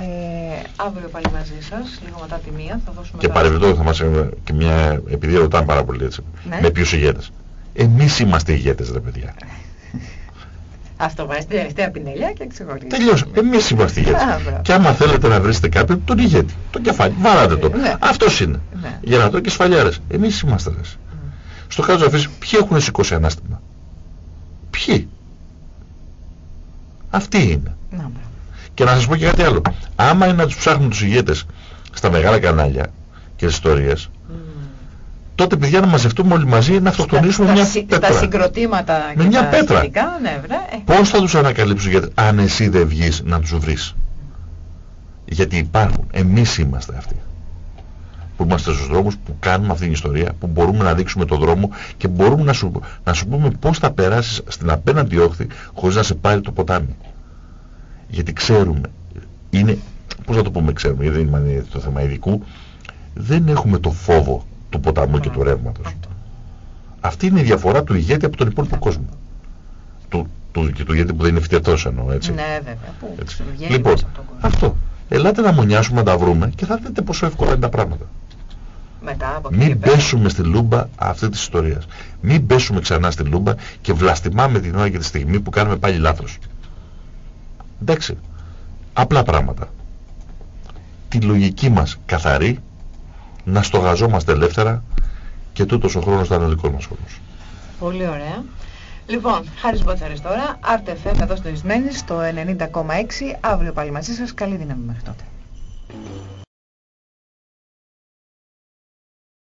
ε, αύριο πάλι μαζί σας, λίγο μετά τη μία, θα δώσουμε... Και παρεμπιπτόντως θα μας και μια, επειδή ρωτάμε πάρα πολύ έτσι, ναι. με ποιους ηγέτες. Εμείς είμαστε ηγέτες, ρε παιδιά. Αυτό βάζει την τελευταία πινελιά και ξεχωρίζει. Τελειώσαμε. Εμείς είμαστε ηγέτες. και άμα θέλετε να βρίσετε κάποιον, τον ηγέτη. Τον κεφάλι. Βαράτε τον. Ναι. Αυτός είναι. Ναι. Για να το και σφαλιάρες. Εμείς είμαστε ρε. Mm. Στο χάζο αφήσεις, ποιοι έχουν σηκώσει ανάστημα; Ποιοι; Αυτοί είναι. Να, και να σας πω και κάτι άλλο. Άμα είναι να τους ψάχνουν τους ηγέτες στα μεγάλα κανάλια και τις ιστορίες, mm. τότε παιδιά να μαζευτούμε όλοι μαζί να αυτοκτονήσουμε μια τα, πέτρα. Τα συγκροτήματα με μια πέτρα. Σχετικά, ναι, βρε. Πώς θα τους ανακαλύψουν γιατί αν εσύ δεν βγεις να τους βρεις; Γιατί υπάρχουν. Εμείς είμαστε αυτοί. Που είμαστε στους δρόμους, που κάνουμε αυτή την ιστορία, που μπορούμε να δείξουμε το δρόμο και μπορούμε να σου, να σου πούμε πώς θα περάσεις στην απέναντι όχθη χωρίς να σε πάρει το ποτάμι γιατί ξέρουμε, είναι, πώς να το πούμε ξέρουμε, γιατί δεν είναι το θέμα ειδικού, δεν έχουμε το φόβο του ποταμού και του ρεύματος. Αυτή είναι η διαφορά του ηγέτη από τον υπόλοιπο κόσμο. Του, του, και του ηγέτη που δεν είναι φυτετός εννοώ, έτσι. Ναι, βέβαια. Που έτσι. Λοιπόν, αυτό. Ελάτε να μονιάσουμε, να τα βρούμε και θα δείτε πόσο εύκολα είναι τα πράγματα. Μετά από Μην πέσουμε στη λούμπα αυτή της ιστορίας. Μην πέσουμε ξανά στη λούμπα και βλαστημάμε την ώρα και τη στιγμή που κάνουμε πάλι λάθος. Εντάξει, απλά πράγματα. Τη λογική μας καθαρή, να στογαζόμαστε ελεύθερα και τούτος ο χρόνος θα είναι δικός μας χρόνος. Πολύ ωραία. Λοιπόν, Χάρης Μπότσαρης τώρα, RTFM εδώ στο Ισμένης, στο 90,6, αύριο πάλι μαζί σας, καλή δύναμη μέχρι τότε.